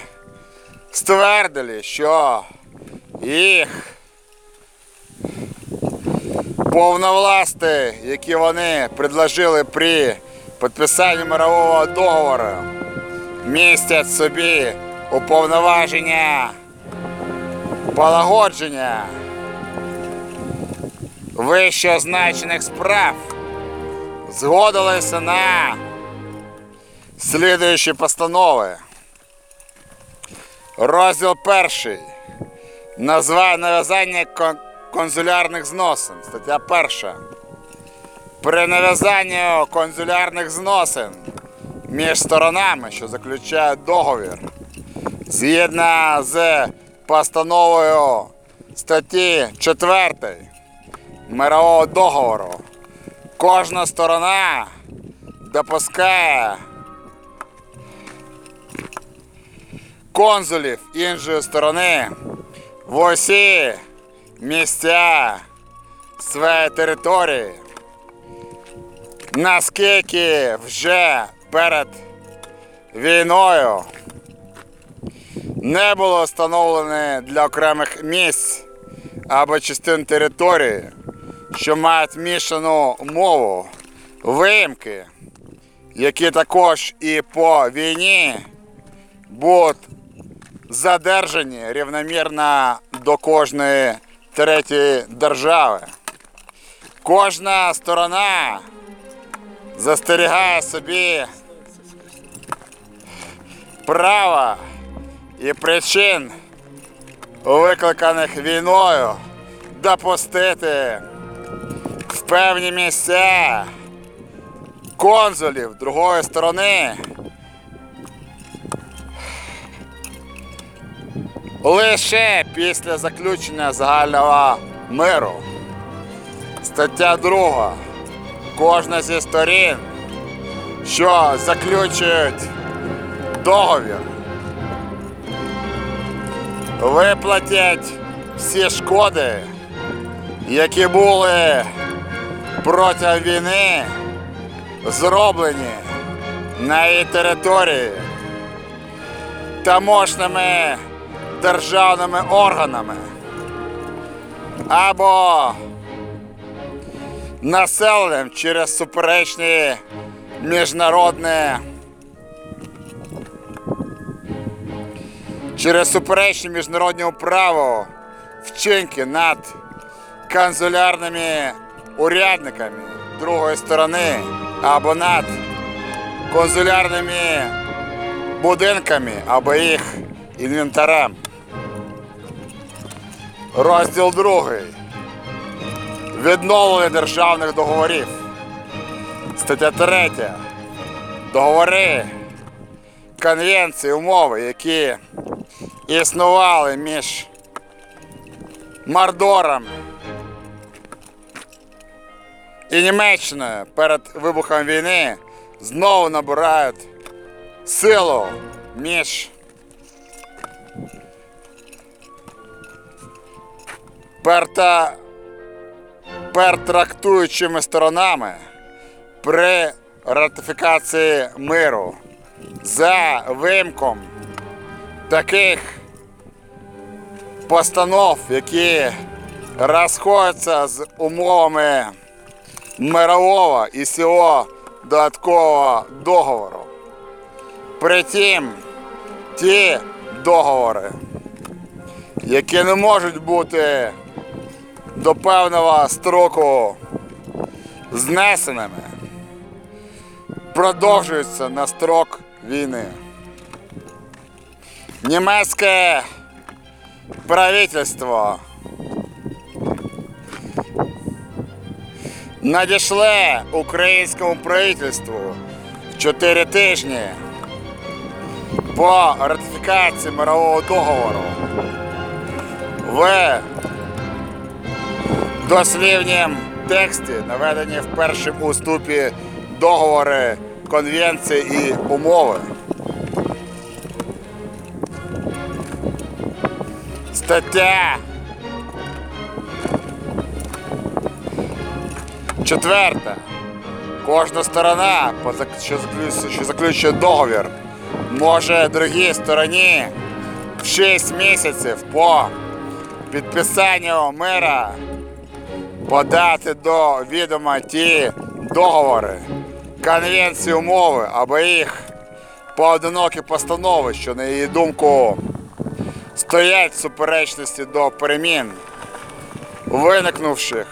ствердили, що їх повновласти, які вони предложили при підписанні мирового договору, містять собі уповноваження полагодження вищеозначених справ згодилися на слідуючі постанови. Розділ перший. Нав'язання консулярних зносин. Стаття перша. При нав'язанні консулярних зносин між сторонами, що заключають договір, згідно з постановою статті 4 мирового договору, кожна сторона допускає консулів іншої сторони в усі місця своєї території, наскільки вже перед війною не було встановлено для окремих місць або частин території, що мають мішану мову, виїмки, які також і по війні будуть задержані рівномірно до кожної третьої держави. Кожна сторона застерігає собі права і причин, викликаних війною, допустити в певні місця консулів другої сторони лише після заключення загального миру. Стаття 2. Кожна зі сторін, що заключують договір, виплатять всі шкоди, які були протягом війни зроблені на її території таможними державними органами або населенням через суперечні міжнародні через суперечні міжнародному праву вчинки над консулярними урядниками другої сторони або над консулярними будинками або їх інвентарем. Розділ другий. Відновлення державних договорів. Стаття 3. Договори, конвенції, умови, які існували між Мордором і Німеччиною перед вибухом війни знову набирають силу між перта... пертрактуючими сторонами при ратифікації миру за вимком таких постанов, які розходяться з умовами мирового і цього додаткового договору. Притім, ті договори, які не можуть бути до певного строку знесеними, продовжуються на строк війни. Німецьке правительство надійшле українському правительству 4 тижні по ратифікації мирового договору в дослівнім тексті, наведені в першому уступі договори, конвенції і умови. Стаття четверта. Кожна сторона, що заключує договір, може другій стороні в 6 місяців по підписанню мира подати до відома ті договори, конвенції умови або їх поодинокі постанови, що на її думку стоять в суперечності до перемін, виникнувших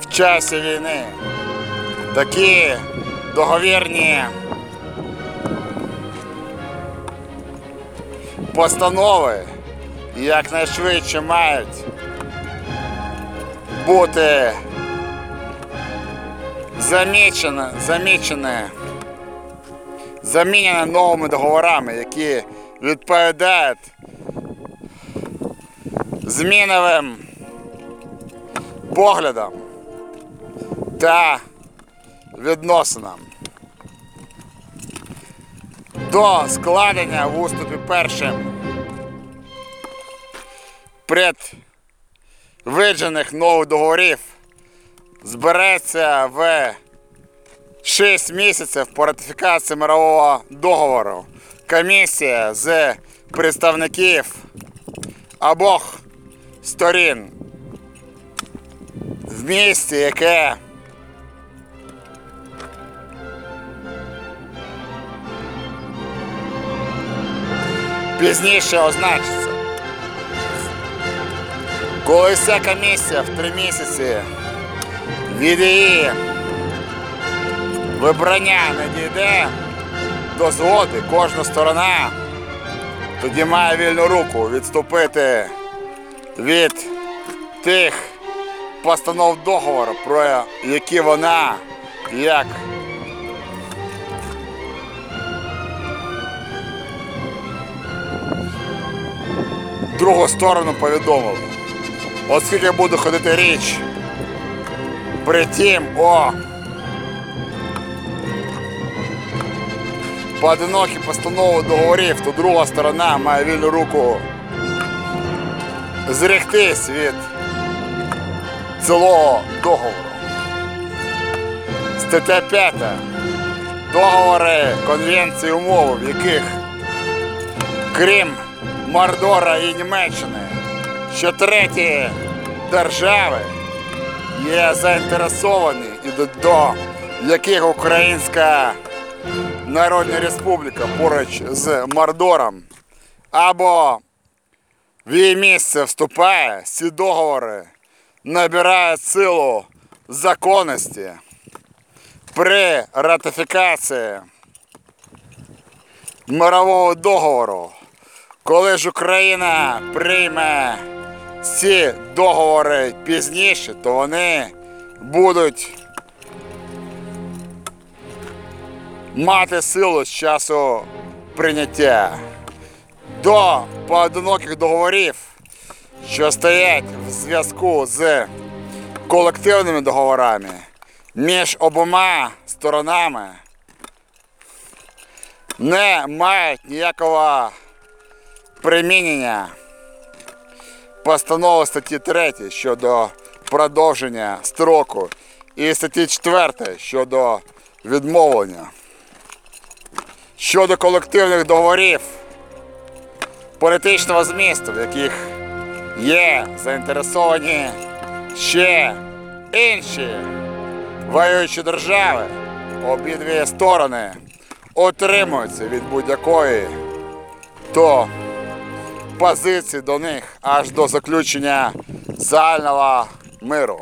в часі війни. Такі договірні постанови якнайшвидше мають бути замічені, замічені, замінені новими договорами, які відповідають зміновим поглядам та відносинам. До складення в уступі першим предвиджених нових договорів збереться в 6 місяців по ратифікації мирового договору. Комісія з представників обох сторін в місті, яке пізніше означиться. Коли ця комісія в три місяці від її вибрання не дійде до згоди, кожна сторона. Тоді має вільну руку відступити від тих постанов договору, про які вона як. Другу сторону повідомив. Оскільки буде ходити річ, притім о поодинокі постанови договорів, то друга сторона має вільну руку зрягтись від цілого договору. Стаття 5. Договори, конвенції, умови, в яких крім Мордора і Німеччини, що треті держави є заінтересовані і до, яких Українська Народна Республіка поруч з Мордором або в її місце вступає, ці договори набирають силу законності при ратифікації мирового договору. Коли ж Україна прийме ці договори пізніше, то вони будуть мати силу з часу прийняття. До поодиноких договорів, що стоять в зв'язку з колективними договорами між обома сторонами, не мають ніякого примінення постанови статті 3 щодо продовження строку і статті 4 щодо відмовлення. Щодо колективних договорів політичного змісту, в яких є заінтересовані ще інші воюючі держави, обидві сторони отримуються від будь-якої то позиції до них аж до заключення загального миру.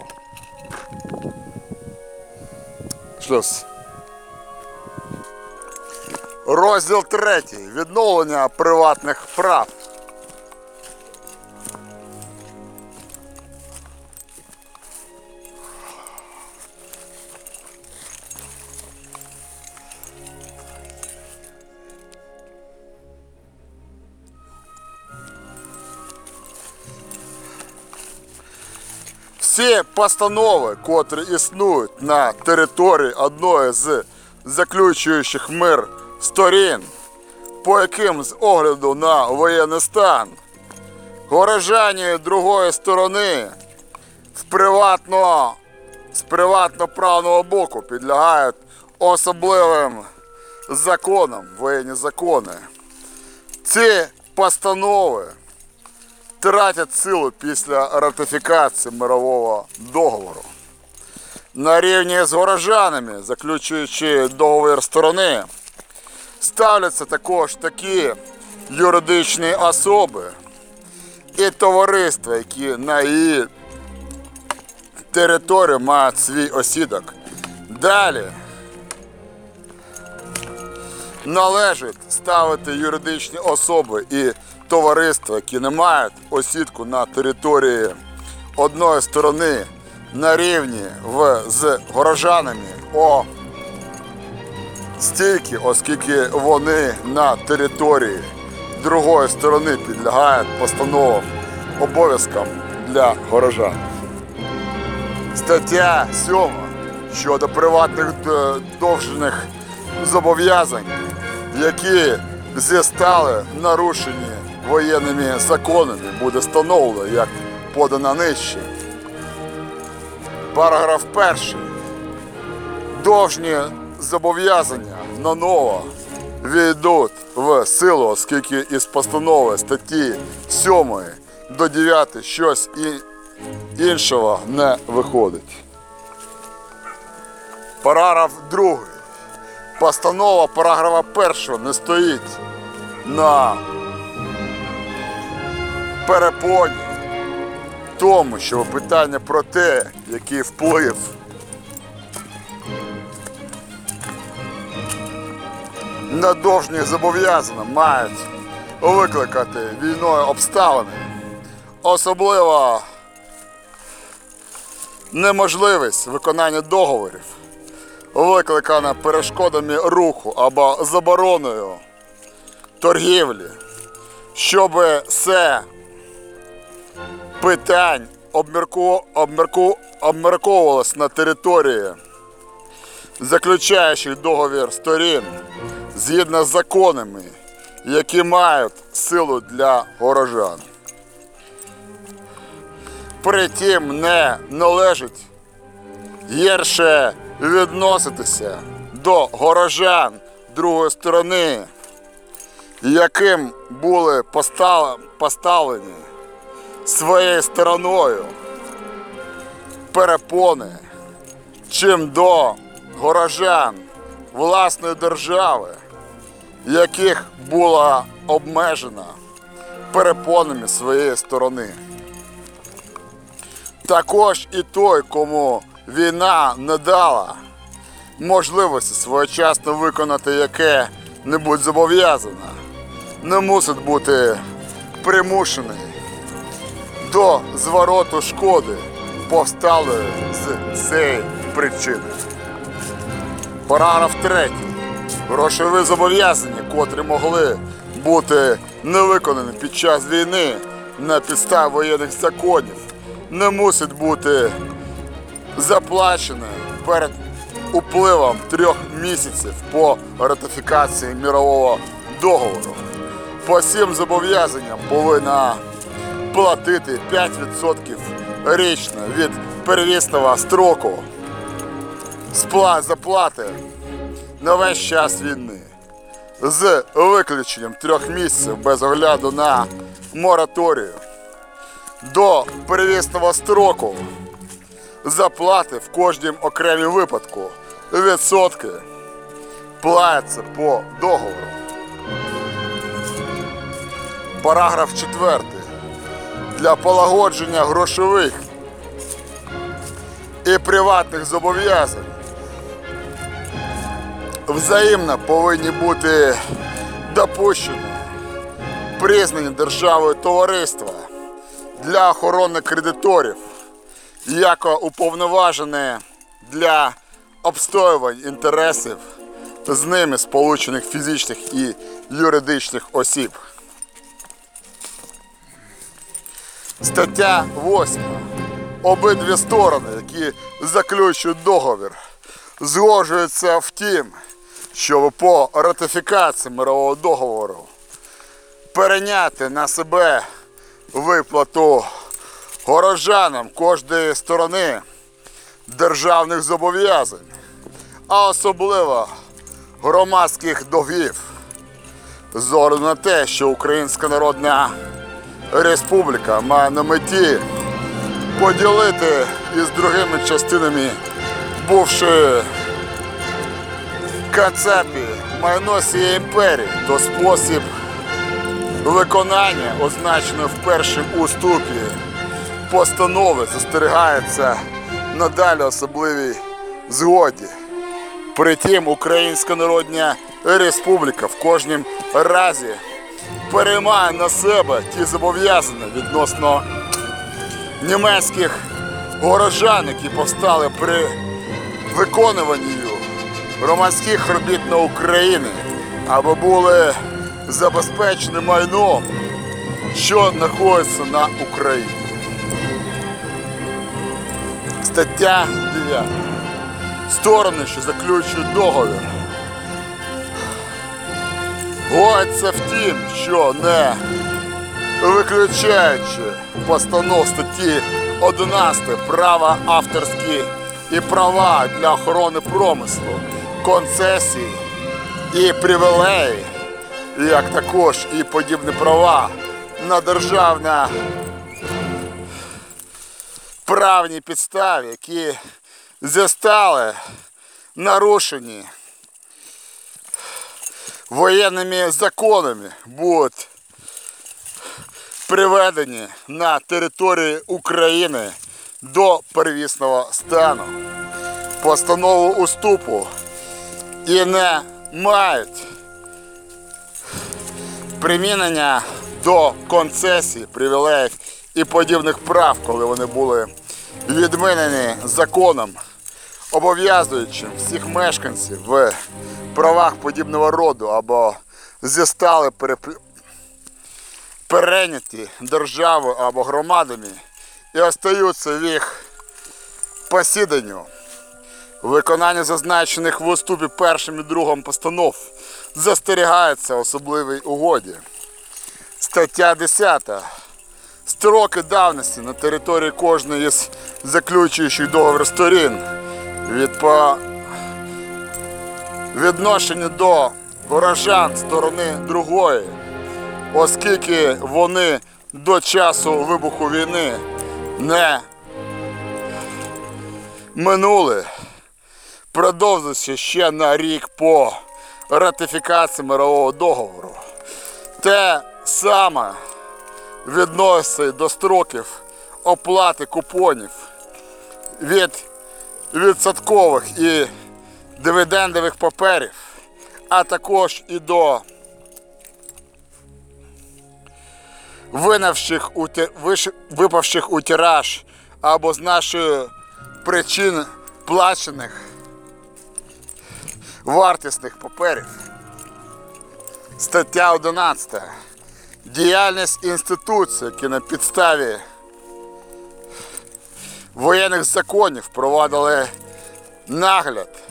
Шлюз. Розділ третій. Відновлення приватних прав. Всі постанови, котрі існують на території одної з заключуючих мир сторін, по яким з огляду на воєнний стан горожані другої сторони в приватно, з приватно-правного боку підлягають особливим законам, воєнні закони. Ці постанови тратять силу після ратифікації мирового договору. На рівні з горожанами, заключуючи договір сторони, ставляться також такі юридичні особи і товариства, які на її території мають свій осідок. Далі належить ставити юридичні особи і товариства, які не мають осідку на території одної сторони на рівні в, з горожанами о стільки, оскільки вони на території другої сторони підлягають постановам обов'язкам для горожан. Стаття 7 щодо приватних е, довжених зобов'язань, які зістали нарушені воєнними законами, буде встановлено, як подано нижче. Параграф 1. Довжні зобов'язання на ново війдуть в силу, оскільки із постанови статті 7 до 9 щось і іншого не виходить. Параграф 2. Постанова параграфа 1 не стоїть на перепоні тому, що питання про те, який вплив на довжні зобов'язання мають викликати війною обставини, особливо неможливість виконання договорів, викликана перешкодами руху або забороною торгівлі, щоб це питань обмірку, обмірковувалось на території заключаючих договір сторін згідно з законами, які мають силу для горожан. Притім не належить гірше відноситися до горожан другої сторони, яким були постав- поставлені своєю стороною перепони, чим до горожан власної держави, яких була обмежена перепонами своєї сторони. Також і той, кому війна не дала можливості своєчасно виконати яке-небудь зобов'язання, не мусить бути примушений до звороту шкоди, повсталої з цієї причини. Параграф 3. Грошові зобов'язання, котрі могли бути не виконані під час війни на підставі воєнних законів, не мусить бути заплачені перед upливом трьох місяців по ратифікації мірового договору. По всім зобов'язанням повинна платити 5% річно від первісного строку заплати на весь час війни з виключенням трьох місяців без огляду на мораторію до первісного строку заплати в кожнім окремім випадку відсотки платяться по договору. Параграф 4. Для полагодження грошових і приватних зобов'язань взаємно повинні бути допущені признані державою товариства для охорони кредиторів, як уповноважене для обстоювань інтересів з ними сполучених фізичних і юридичних осіб. Стаття 8. Обидві сторони, які заключують договір, згоджуються в тім, що по ратифікації мирового договору перейняти на себе виплату горожанам кожної сторони державних зобов'язань, а особливо громадських довгів. З на те, що Українська Народна Республіка має на меті поділити із другими частинами бувшої Кацапі майно цієї імперії, то спосіб виконання, означено в першому уступі постанови, застерігається надалі особливій згоді. Притім Українська Народна Республіка в кожнім разі переймає на себе ті зобов'язання відносно німецьких горожан, які повстали при виконуванні громадських робіт на Україні, або були забезпечені майном, що знаходиться на Україні. Стаття 9. Сторони, що заключують договір. Гоиться в тім, що не виключаючи постанов статті 11 права авторські і права для охорони промислу, концесії і привілеї, як також і подібні права на державна правні підставі, які застали нарушені воєнними законами, будуть приведені на території України до первісного стану. Постанову уступу і не мають примінення до концесій, привілеїв і подібних прав, коли вони були відмінені законом, обов'язуючим всіх мешканців в правах подібного роду або зістали переп- перейняті державою або громадами і остаються в їх посіданню. Виконання зазначених в уступі першим і другим постанов застерігається особливій угоді. Стаття 10. Строки давності на території кожної з заключуючих договір сторін від по відношенню до горожан сторони другої, оскільки вони до часу вибуху війни не минули, продовжуючи ще на рік по ратифікації мирового договору. Те саме відноситься до строків оплати купонів від відсоткових і дивідендових паперів, а також і до випавших у тираж або з нашої причин плачених вартісних паперів. Стаття 11. Діяльність інституцій, які на підставі воєнних законів проводили нагляд,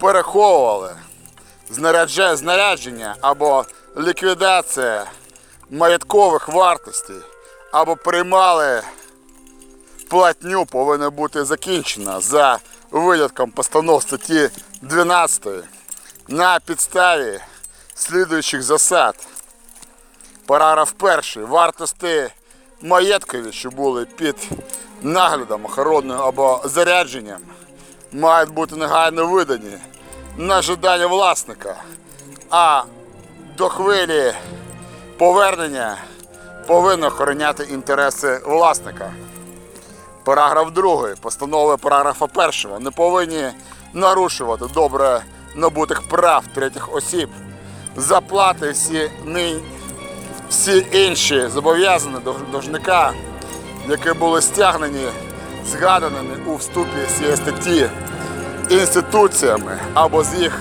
переховували знарядження або ліквідація маєткових вартостей, або приймали платню, повинна бути закінчена за винятком постанов статті 12 на підставі слідуючих засад. Параграф перший. Вартості маєткові, що були під наглядом охороною або зарядженням, мають бути негайно видані на жадання власника, а до хвилі повернення повинно охороняти інтереси власника. Параграф 2. Постанови параграфа 1 не повинні нарушувати добре набутих прав третіх осіб, заплати всі, ни- всі інші зобов'язані до должника, які були стягнені згаданими у вступі цієї статті інституціями або з їх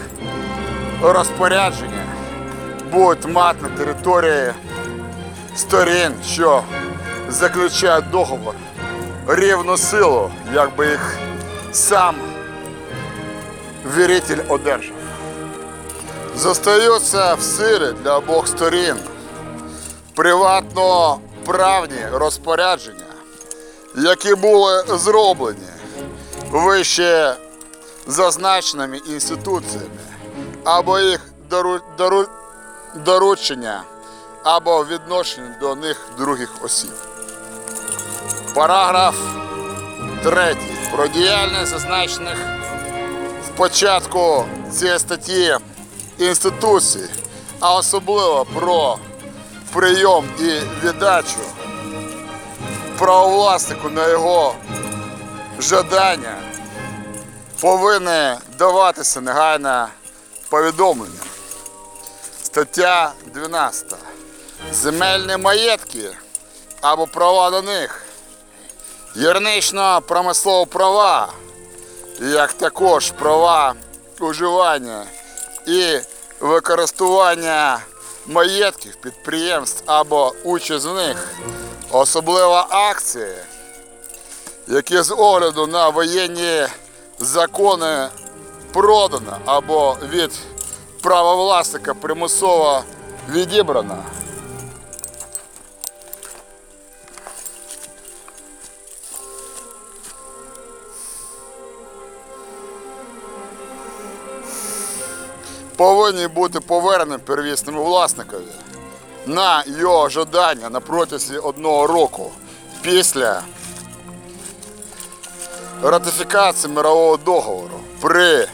розпорядження будуть мати на території сторін, що заключають договор рівну силу, якби їх сам віритель одержав. Зостаються в силі для обох сторін приватно-правні розпорядження, які були зроблені вище зазначеними інституціями, або їх дору, дору, доручення, або відношення до них других осіб. Параграф 3. Про діяльність зазначених в початку цієї статті інституцій, а особливо про прийом і віддачу правовласнику на його жадання повинне даватися негайне повідомлення. Стаття 12. Земельні маєтки або права на них Гірнично-промислові права, як також права уживання і використання маєтків підприємств або участь в них, особливо акції, які з огляду на воєнні закони продано або від правовласника примусово відібрано. повинні бути повернені первісному власникові на його жадання на протязі одного року після ратифікації мирового договору при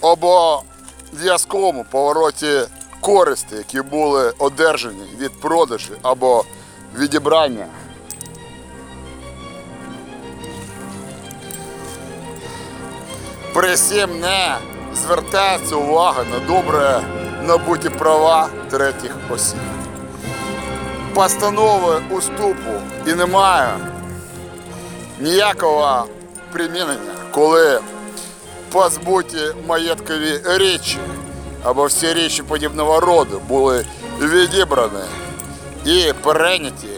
обов'язковому повороті користі, які були одержані від продажу або відібрання. При цім не звертається увага на добре набуті права третіх осіб. Постанови уступу і немає ніякого примінення, коли позбуті маєткові речі або всі речі подібного роду були відібрані і перейняті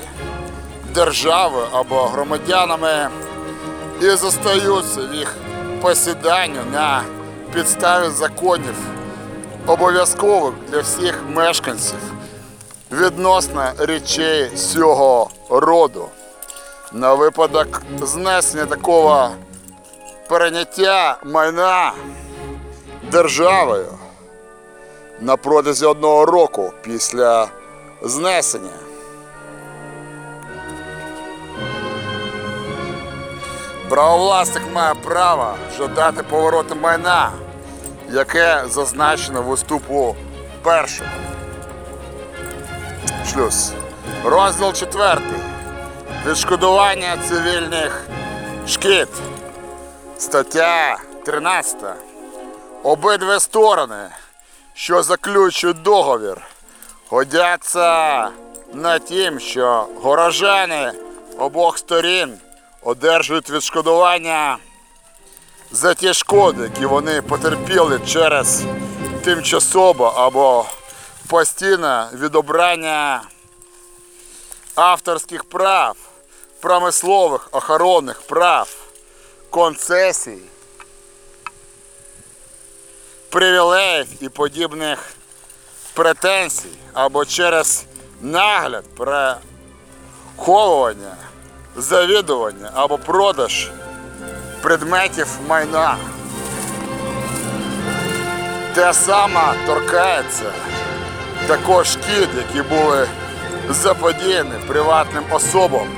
державою або громадянами і зостаються в їх посіданню на підставі законів обов'язкових для всіх мешканців відносно речей цього роду. На випадок знесення такого перейняття майна державою на протязі одного року після знесення. Правовласник має право жадати повороту майна, яке зазначено в уступу першому. Шлюз. Розділ 4. Відшкодування цивільних шкід. Стаття 13. Обидві сторони, що заключують договір, годяться на тім, що горожани обох сторін одержують відшкодування за ті шкоди, які вони потерпіли через тимчасове або постійне відобрання авторських прав, промислових охоронних прав, концесій, привілеїв і подібних претензій або через нагляд, переховування, завідування або продаж предметів майна. Те саме торкається також шкід, які були заподіяні приватним особам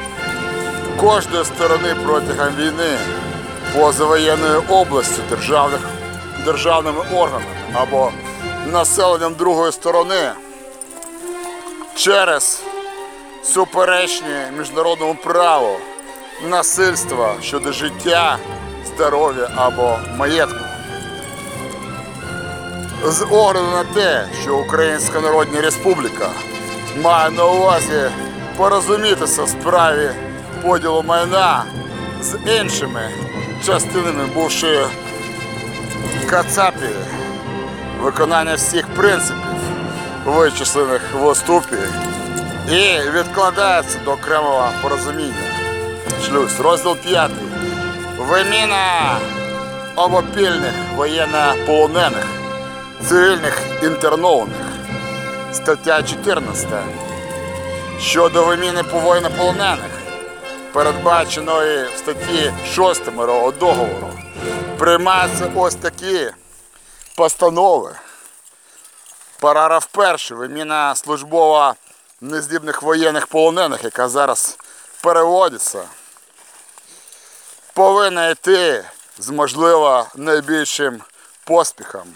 кожної сторони протягом війни позавоєнною областю державних, державними органами або населенням другої сторони через суперечні міжнародному праву насильства щодо життя, здоров'я або маєтку. З огляду на те, що Українська Народна Республіка має на увазі порозумітися в справі поділу майна з іншими частинами бувшої Кацапії, виконання всіх принципів, вичислених в уступі, і відкладається до окремого порозуміння. Шлюз, розділ 5. Виміна обопільних воєннополонених, цивільних інтернованих. Стаття 14. Щодо виміни по воєннополонених, передбаченої в статті 6 мирового договору, приймаються ось такі постанови. Параграф перший. Виміна службова нездібних воєнних полонених, яка зараз переводиться, повинна йти з можливо найбільшим поспіхом.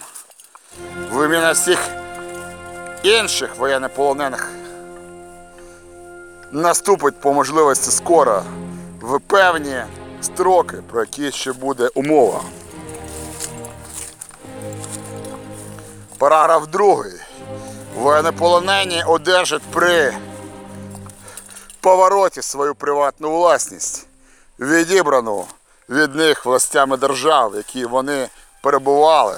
Виміна всіх інших воєннополонених наступить по можливості скоро в певні строки, про які ще буде умова. Параграф 2. Воєннополонені одержать при повороті свою приватну власність, відібрану від них властями держав, які вони перебували.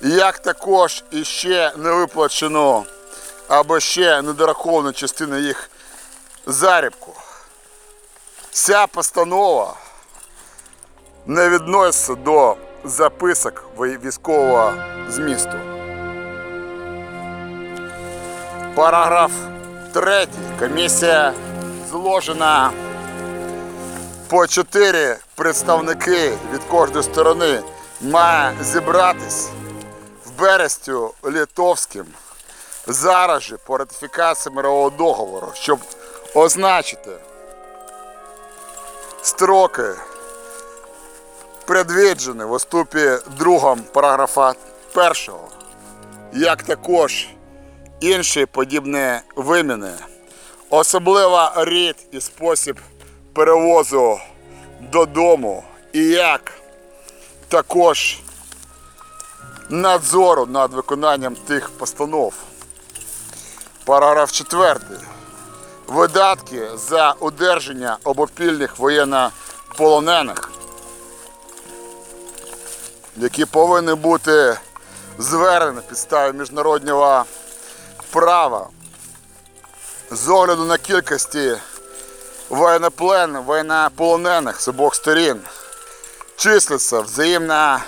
Як також іще не виплачено або ще недораховано частину їх зарібку. Ця постанова не відноситься до записок військового змісту. Параграф 3. Комісія зложена по 4 представники від кожної сторони має зібратись в Берестю Литовським зараз же по ратифікації мирового договору, щоб означити строки, предвіджені в уступі другом параграфа першого, як також інші подібні виміни, особливо рід і спосіб перевозу додому, і як також надзору над виконанням тих постанов. Параграф 4. Видатки за удержання обопільних воєннополонених, які повинні бути звернені підставі міжнародного права з огляду на кількості воєноплен, воєнополонених з обох сторін, числяться взаємно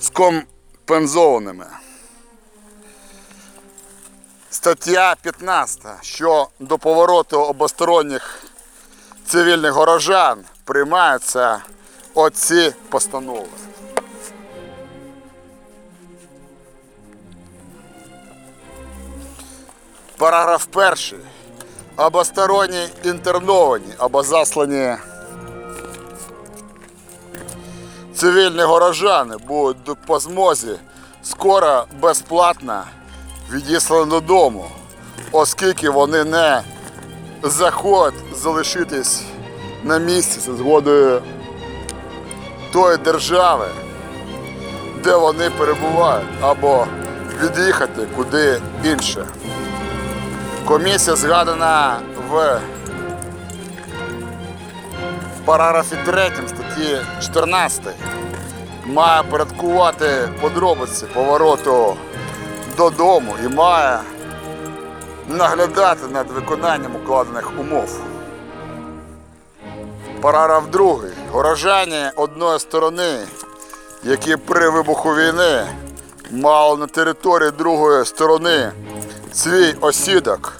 скомпензованими. Стаття 15, що до повороту обосторонніх цивільних горожан приймаються оці постанови. Параграф 1. Обосторонні інтерновані або заслані цивільні горожани будуть по змозі скоро безплатно відіслані додому оскільки вони не захочуть залишитись на місці за згодою тої держави, де вони перебувають, або від'їхати куди інше. Комісія згадана в параграфі 3 статті 14 має порядкувати подробиці повороту додому і має наглядати над виконанням укладених умов. Параграф 2. Горожані одної сторони, які при вибуху війни мали на території другої сторони свій осідок,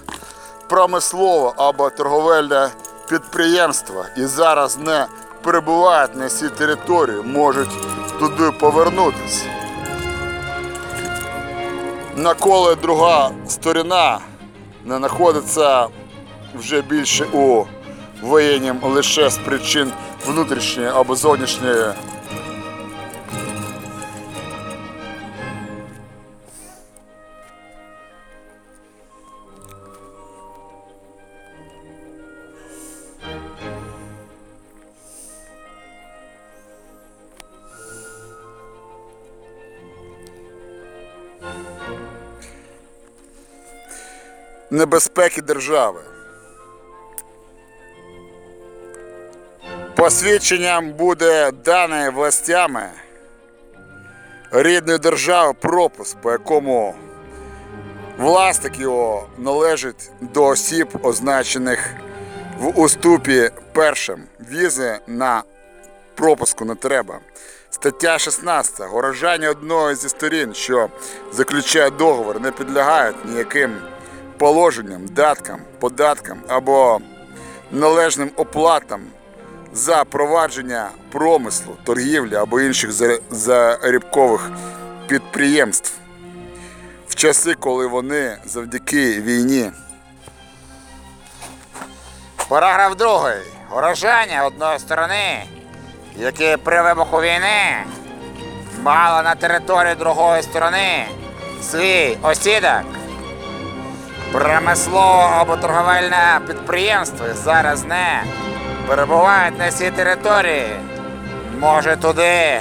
промислове або торговельне підприємство і зараз не перебувають на цій території, можуть туди повернутися. На коле друга сторона не знаходиться вже більше у воєнні лише з причин внутрішньої або зовнішньої небезпеки держави. Посвідченням буде дане властями рідної держави пропуск, по якому власник його належить до осіб, означених в уступі першим. Візи на пропуску не треба. Стаття 16. Горожані одної зі сторін, що заключає договор, не підлягають ніяким положенням, даткам, податкам або належним оплатам за провадження промислу, торгівлі або інших зарібкових підприємств в часи, коли вони завдяки війні. Параграф 2. Горожання одної сторони, які при вибуху війни мали на території другої сторони свій осідок, промислове або торговельне підприємство зараз не перебувають на цій території, може туди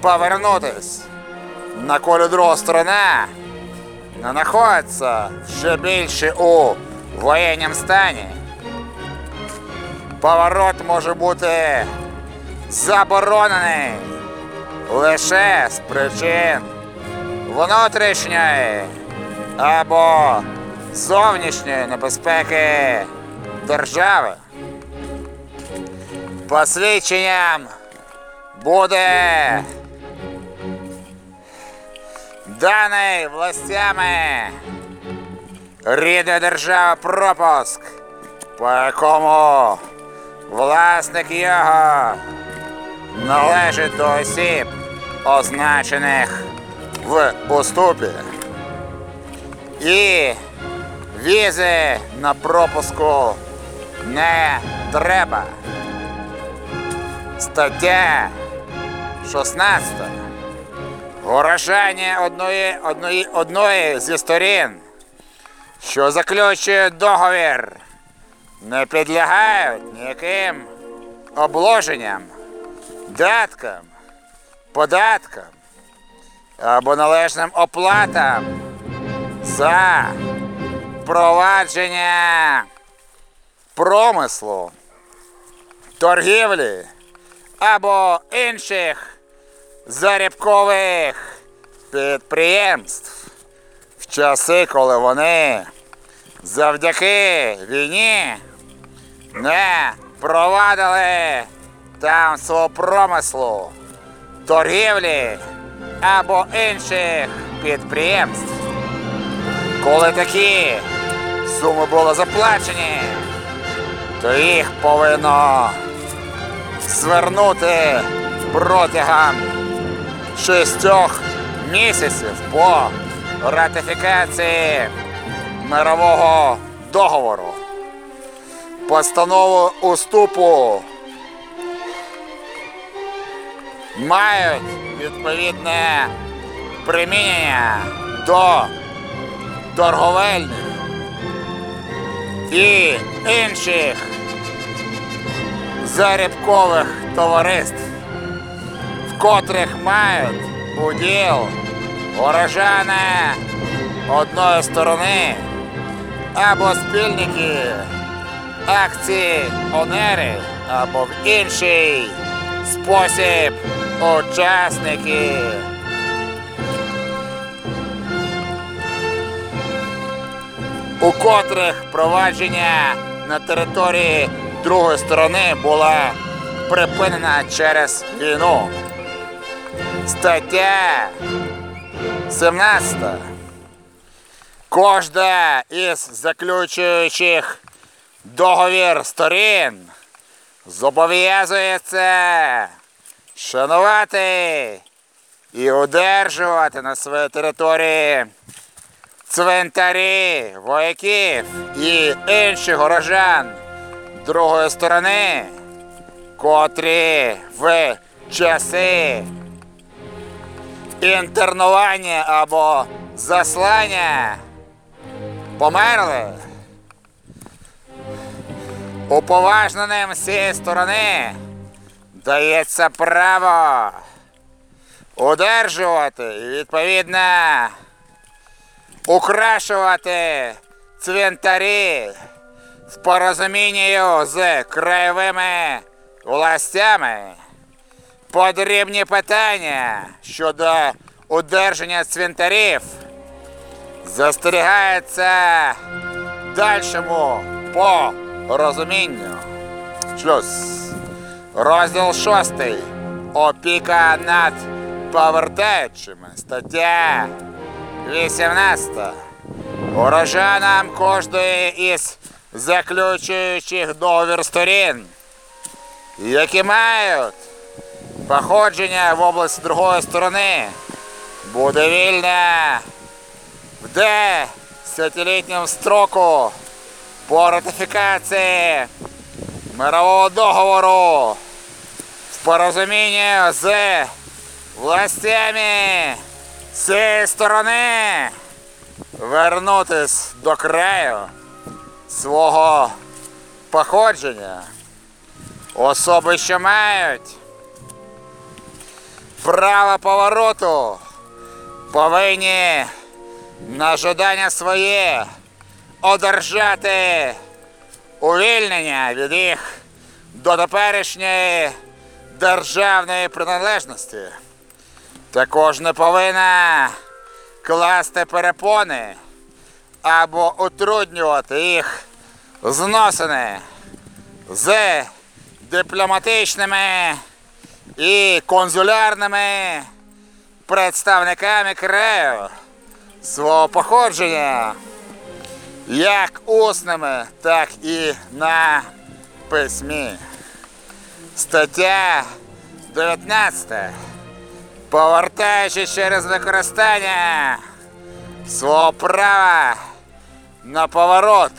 повернутись. На колі друга сторона не знаходиться ще більше у воєнному стані. Поворот може бути заборонений лише з причин внутрішньої або зовнішньої небезпеки держави. Посвідченням буде даний властями рідної держави пропуск, по якому власник його належить до осіб, означених в уступі. І візи на пропуску не треба. Стаття 16. Горожані одної, одної, одної зі сторін, що заключують договір, не підлягають ніяким обложенням, даткам, податкам або належним оплатам за провадження промислу, торгівлі або інших зарібкових підприємств в часи, коли вони завдяки війні не провадили там свого промислу, торгівлі або інших підприємств. Коли такі суми були заплачені, то їх повинно звернути протягом шістьох місяців по ратифікації мирового договору. Постанову уступу мають відповідне примінення до торговельних і інших зарядкових товариств, в котрих мають уділ горожани одної сторони або спільники акціонери або в інший спосіб учасники. У котрих провадження на території другої сторони була припинена через війну. Стаття 17. Кожна із заключуючих договір сторін зобов'язується шанувати і одержувати на своїй території цвинтарі, вояків і інших горожан другої сторони, котрі в часи інтернування або заслання померли. Уповажненим з цієї сторони дається право одержувати і відповідно украшувати цвинтарі з порозумінням з краєвими властями. Подрібні питання щодо удержання цвинтарів застерігається дальшому по розумінню. Шлюз. Розділ 6. Опіка над повертаючими. Стаття 18. Урожанам кожної із заключуючих договір сторін, які мають походження в області другої сторони, буде вільне в десятилітньому строку по ратифікації мирового договору з порозумінням з властями цієї сторони вернутись до краю свого походження. Особи, що мають право повороту, повинні на жадання своє одержати увільнення від їх до теперішньої державної приналежності. Також не повинна класти перепони або утруднювати їх зносини з дипломатичними і консулярними представниками краю свого походження, як усними, так і на письмі. Стаття 19 повертаючись через використання свого права на поворот,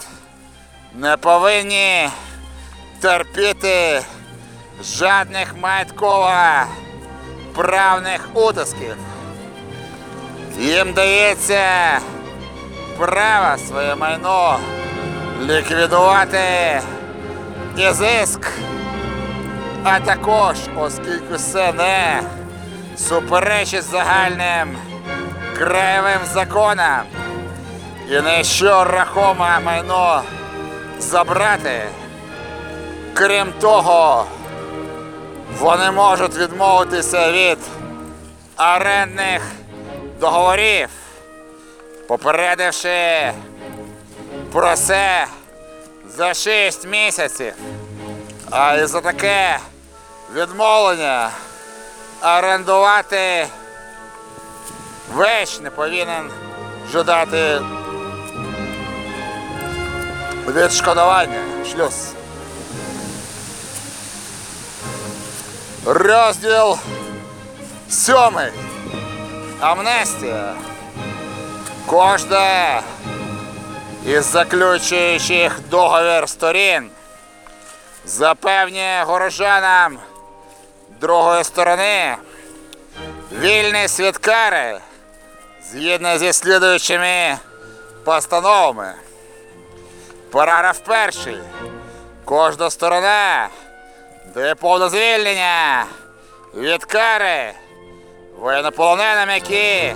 не повинні терпіти жодних маятково-правних утисків. Їм дається право своє майно ліквідувати зиск, а також, оскільки це не суперечить загальним краєвим законам і на що рахоме майно забрати. Крім того, вони можуть відмовитися від орендних договорів, попередивши про це за 6 місяців. А і за таке відмовлення орендувати вещь не повинен ждати відшкодування. Шлюз. Розділ сьомий. Амнестія. Кожна із заключуючих договір сторін запевнює горожанам другої сторони вільні свідкари згідно зі слідуючими постановами. Параграф перший. Кожна сторона дає повне звільнення від кари воєнополоненим, які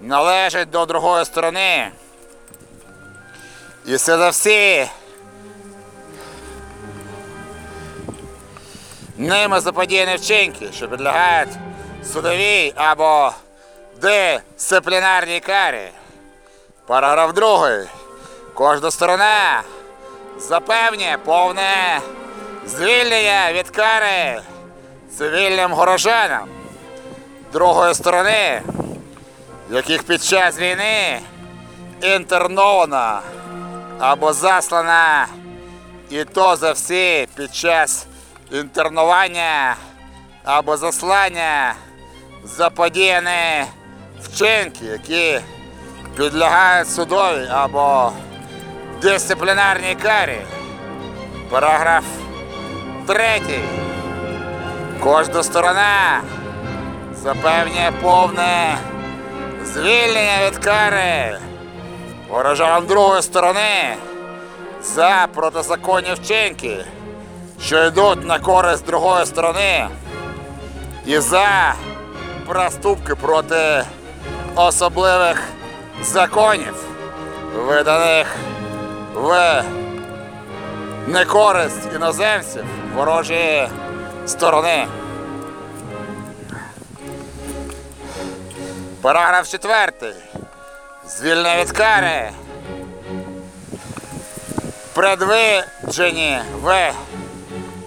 належать до другої сторони. І це за всі ними заподіяні вчинки, що підлягають судовій або дисциплінарній карі. Параграф другий. Кожна сторона запевнює повне звільнення від кари цивільним горожанам другої сторони, яких під час війни інтернована або заслана, і то за всі під час інтернування або заслання заподіяні вчинки, які підлягають судовій або дисциплінарній карі. Параграф третій. Кожна сторона запевнює повне звільнення від кари ворожам другої сторони за протизаконні вчинки, що йдуть на користь другої сторони, і за проступки проти особливих законів, виданих в некористь іноземців ворожої сторони. Параграф 4. Звільнення від кари. Предвиджені в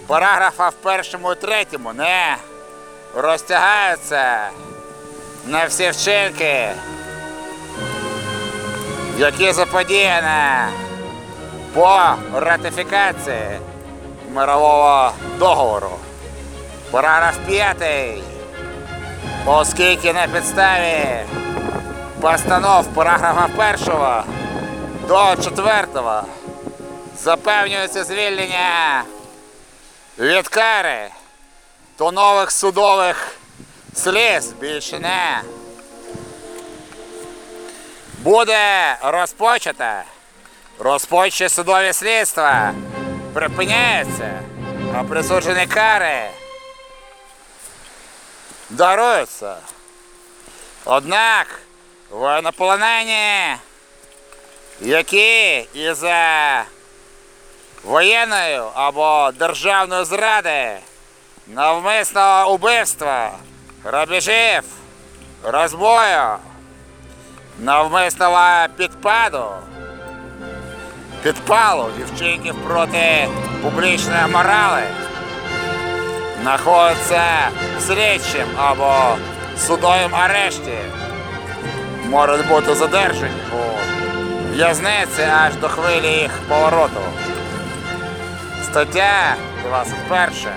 параграфах в першому і третьому не розтягаються на всі вчинки, які заподіяні по ратифікації мирового договору. Параграф 5. Оскільки на підставі постанов параграфа 1 до 4 запевнюється звільнення від кари, то нових судових сліз більше не буде розпочато. Розпочаті судові слідства припиняються, а присуджені кари даруються. Однак воєнополонені, які із воєнною або державною зради, навмисного убивства, грабежів, розбою, навмисного підпаду, підпалу і вчинків проти публічної морали знаходяться в слідчим або судовим арешті, можуть бути задержані у в'язниці аж до хвилі їх повороту. Стаття 21.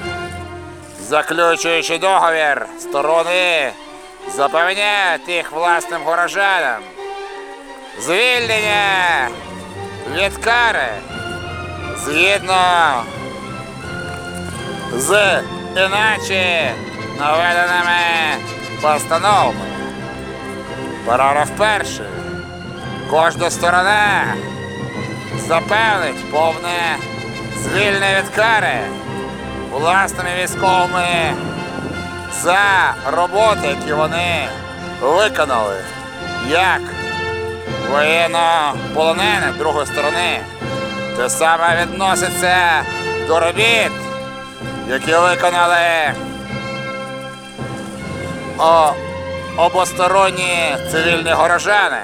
Заключуючи договір, сторони запевняють їх власним горожанам. Звільнення від кари згідно з іначе наведеними постановами. Параграф перший. Кожна сторона запевнить повне звільнення від кари власними військовими за роботи, які вони виконали, як воєннополонені другої сторони. Те саме відноситься до робіт, які виконали обосторонні цивільні горожани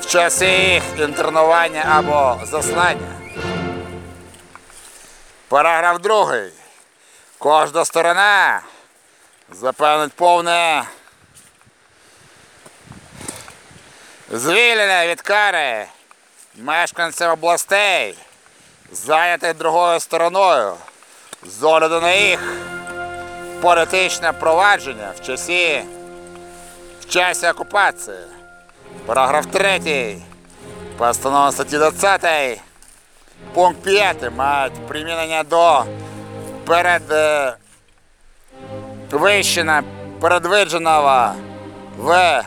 в часі їх інтернування або заслання. Параграф другий. Кожна сторона запевнить повне звільнення від кари мешканцям областей, зайнятих другою стороною, з огляду на їх політичне провадження в часі, в часі окупації. Параграф 3. Постанова статті 20. Пункт 5 мають примінення до перед е, передвидженого в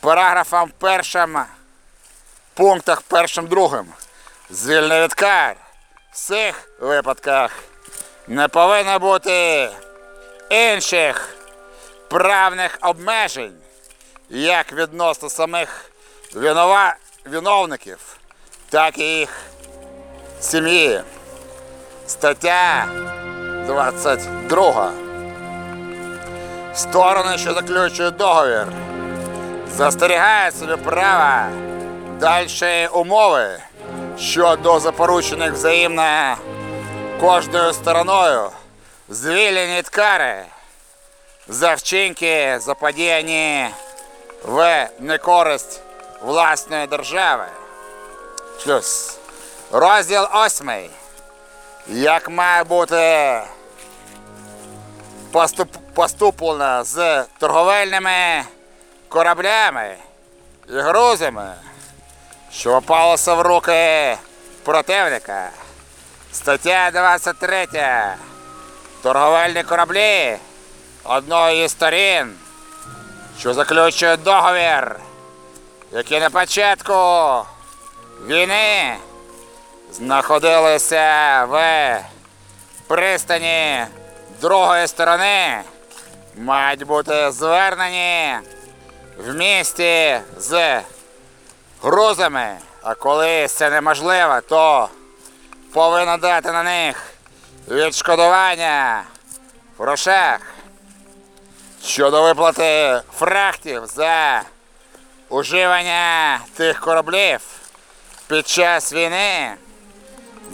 параграфом першим пунктах першим другим. Звільне від кар. В всіх випадках не повинно бути інших правних обмежень, як відносно самих винова... виновників, так і їх сім'ї. Стаття 22. Сторони, що заключують договір, застерігають собі права дальшої умови щодо запоручених взаємно кожною стороною звільнені від кари за вчинки, заподіяні в некористь власної держави. Шлюз. Розділ 8. Як має бути поступ, поступлено з торговельними кораблями і грузами, що попалося в руки противника. Стаття 23. Торговельні кораблі одної із сторін, що заключують договір, який на початку війни знаходилися в пристані другої сторони, мають бути звернені в місті з грузами, а коли це неможливо, то повинно дати на них відшкодування. В грошах. Щодо виплати фрахтів за уживання тих кораблів під час війни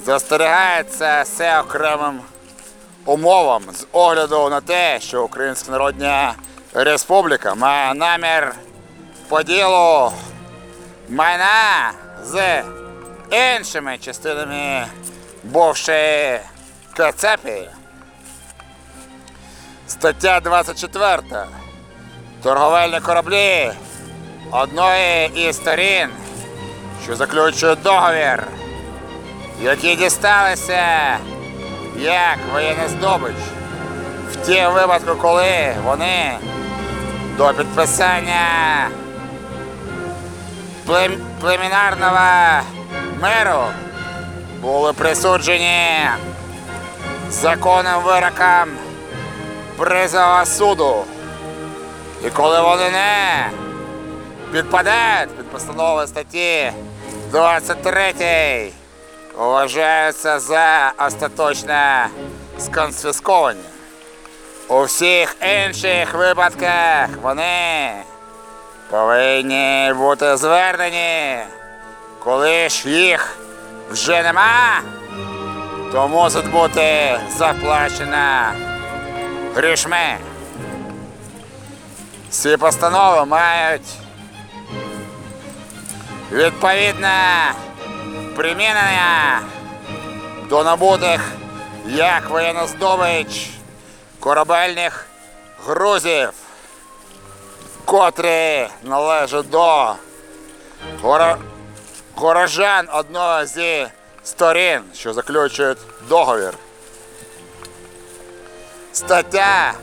застерігається все окремим умовам з огляду на те, що Українська Народна Республіка має намір поділу майна з іншими частинами бувшої Кацапії. Стаття 24. Торговельні кораблі одної із сторін, що заключують договір, які дісталися? Як воєнна здобич? В ті випадку, коли вони до підписання плем- племінарного миру були присуджені законним вироком призового суду. І коли вони не підпадають під постанови статті 23, вважаються за остаточно сконфісковані. У всіх інших випадках вони повинні бути звернені. Коли ж їх вже нема, то мусить бути заплачена грішми. Ці постанови мають відповідне примінення до набутих як воєнна здобич корабельних грузів, котрі належать до горожан одного зі сторін, що заключують договір. Стаття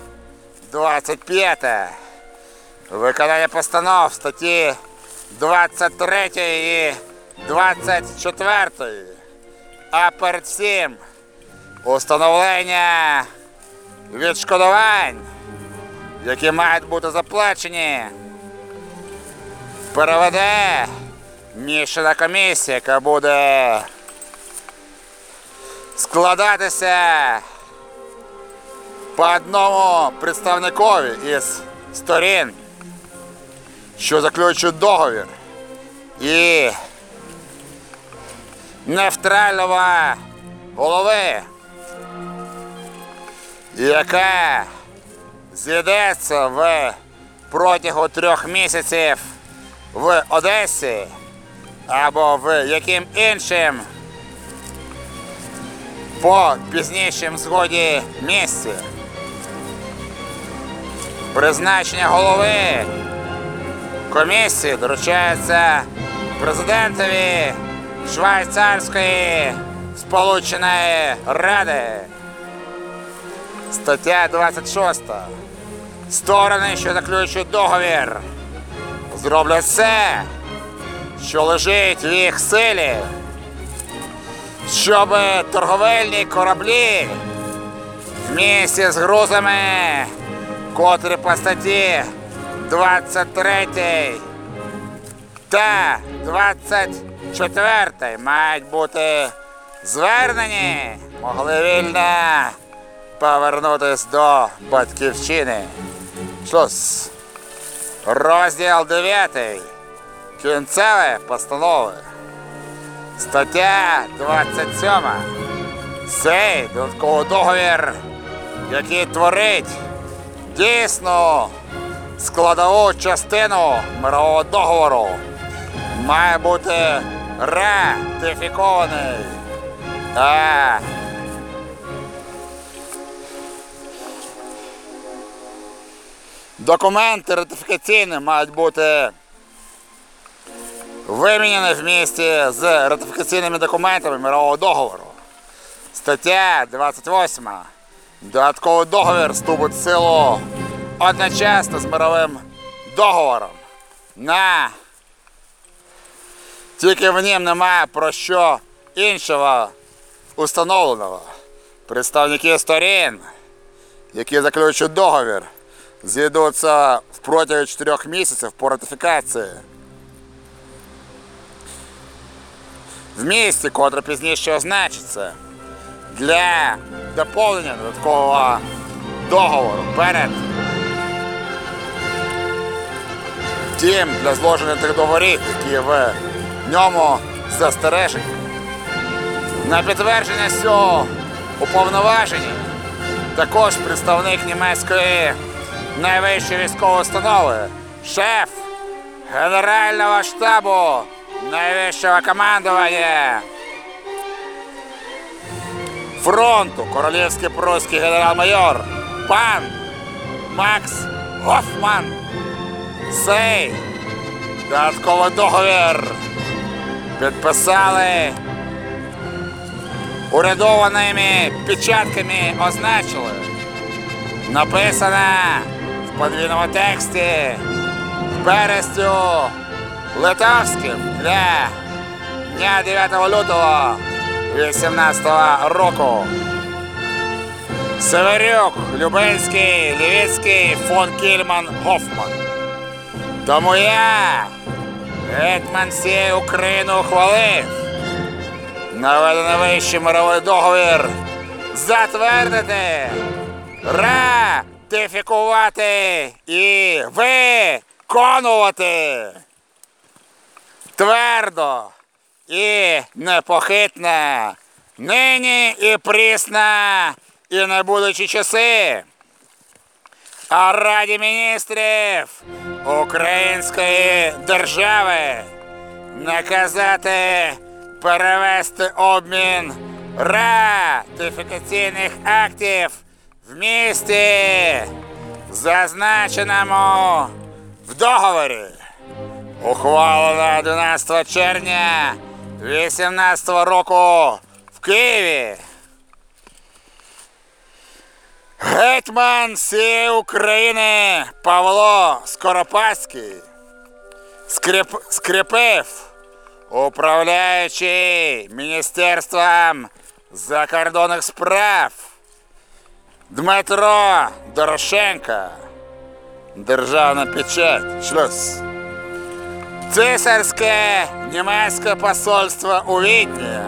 25. Виконання постанов статті 23 і 24. А перед всім установлення відшкодувань, які мають бути заплачені, переведе мішана комісія, яка буде складатися по одному представникові із сторін, що заключують договір, і нейтрального голови, яка з'їдеться в протягом трьох місяців в Одесі або в яким іншим по пізнішим згоді місці. Призначення голови комісії доручається президентові Швейцарської Сполученої Ради. Стаття 26. Сторони, що заключують договір, зроблять все, що лежить в їх силі, щоб торговельні кораблі в місті з грузами, котрі по статті 23 та 24 мають бути звернені, могли вільно повернутись до батьківщини. Шлюз. Розділ 9. Кінцеві постанови. Стаття 27. Цей додатковий договір, який творить дійсну складову частину мирового договору, має бути ратифікований. А Документи ратифікаційні мають бути виміняні в місті з ратифікаційними документами мирового договору. Стаття 28. Додатковий договір вступить в силу одночасно з мировим договором. На тільки в нім немає про що іншого установленого. Представники сторін, які заключують договір, з'їдуться впротягом 4 місяців по ратифікації. В місті, котре пізніше означиться для доповнення додаткового договору перед тим для зложення тих договорів, які в ньому застережені. На підтвердження цього уповноважені також представник німецької найвищої військової установи, шеф Генерального штабу найвищого командування фронту королівський прусський генерал-майор пан Макс Гофман. Цей додатковий договір підписали урядованими печатками означили. Написано в подвійному тексті перестю литовським для дня 9 лютого 18 року. Северюк, Любинський, Лівіцький, фон Кільман, Гофман. Тому я, гетьман всієї України ухвалив наведений вищий мировий договір затвердити, ратифікувати і виконувати твердо і непохитно, нині і прісно, і не будучи часи. А Раді міністрів Української держави наказати перевести обмін ратифікаційних актів в місті, зазначеному в договорі. Ухвалено 12 червня 18 року в Києві. Гетьман всієї України Павло Скоропадський скріп, скріпив, управляючий Міністерством закордонних справ Дмитро Дорошенко. Державна печать. Шлюз. Цисарське німецьке посольство у Відні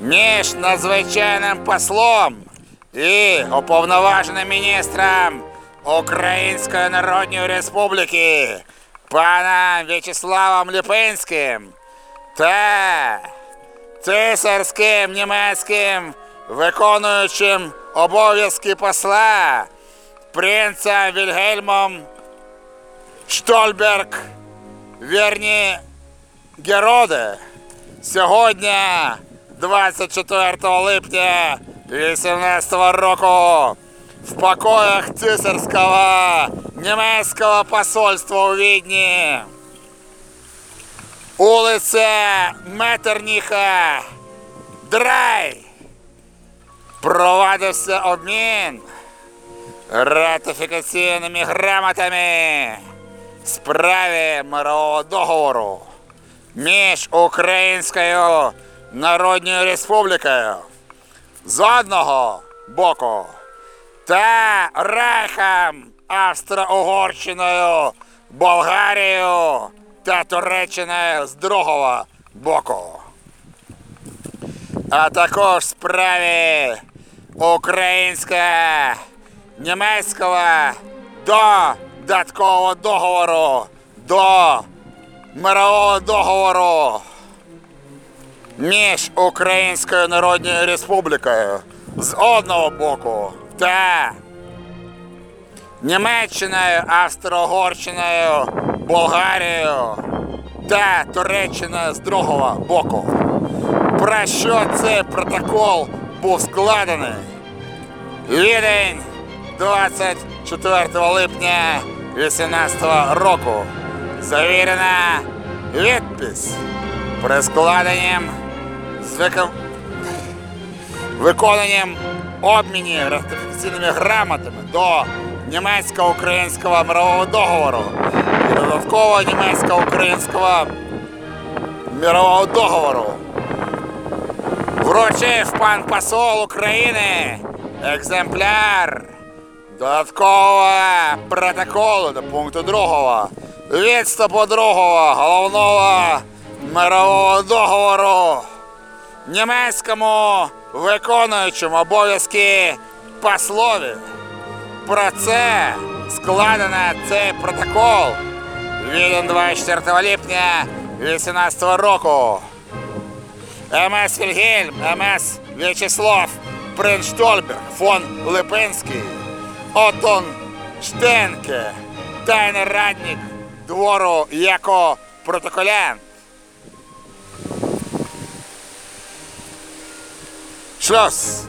між надзвичайним послом і уповноваженим міністром Української Народної Республіки паном В'ячеславом Ліпинським та цисарським німецьким виконуючим обов'язки посла принцем Вільгельмом Штольберг. Верні Героде сьогодні, 24 липня 18 року, в покоях цисарського німецького посольства у Відні. Улиця Метерніха Драй. Провадився обмін ратифікаційними грамотами справі мирового договору між Українською Народною Республікою з одного боку та Рейхом Австро-Угорщиною, Болгарією та Туреччиною з другого боку. А також в справі українсько-німецького додаткового договору до мирового договору між Українською Народною Республікою з одного боку та Німеччиною, Австро-Угорщиною, Болгарією та Туреччиною з другого боку. Про що цей протокол був складений? Відень 24 липня 18 року. Завірена відпись при складенням з викон... виконанням обмінів ратифікаційними грамотами до німецько-українського мирового договору і додатково німецько-українського мирового договору. Вручив пан посол України екземпляр додаткового протоколу до пункту другого відступу другого головного мирового договору німецькому виконуючому обов'язки послові. Про це складено цей протокол від 24 липня 18 року. МС Вільгельм, МС В'ячеслав Принштольберг, фон Липинський, Отон Штенке, тайний радник двору як протоколянт. Шлюз.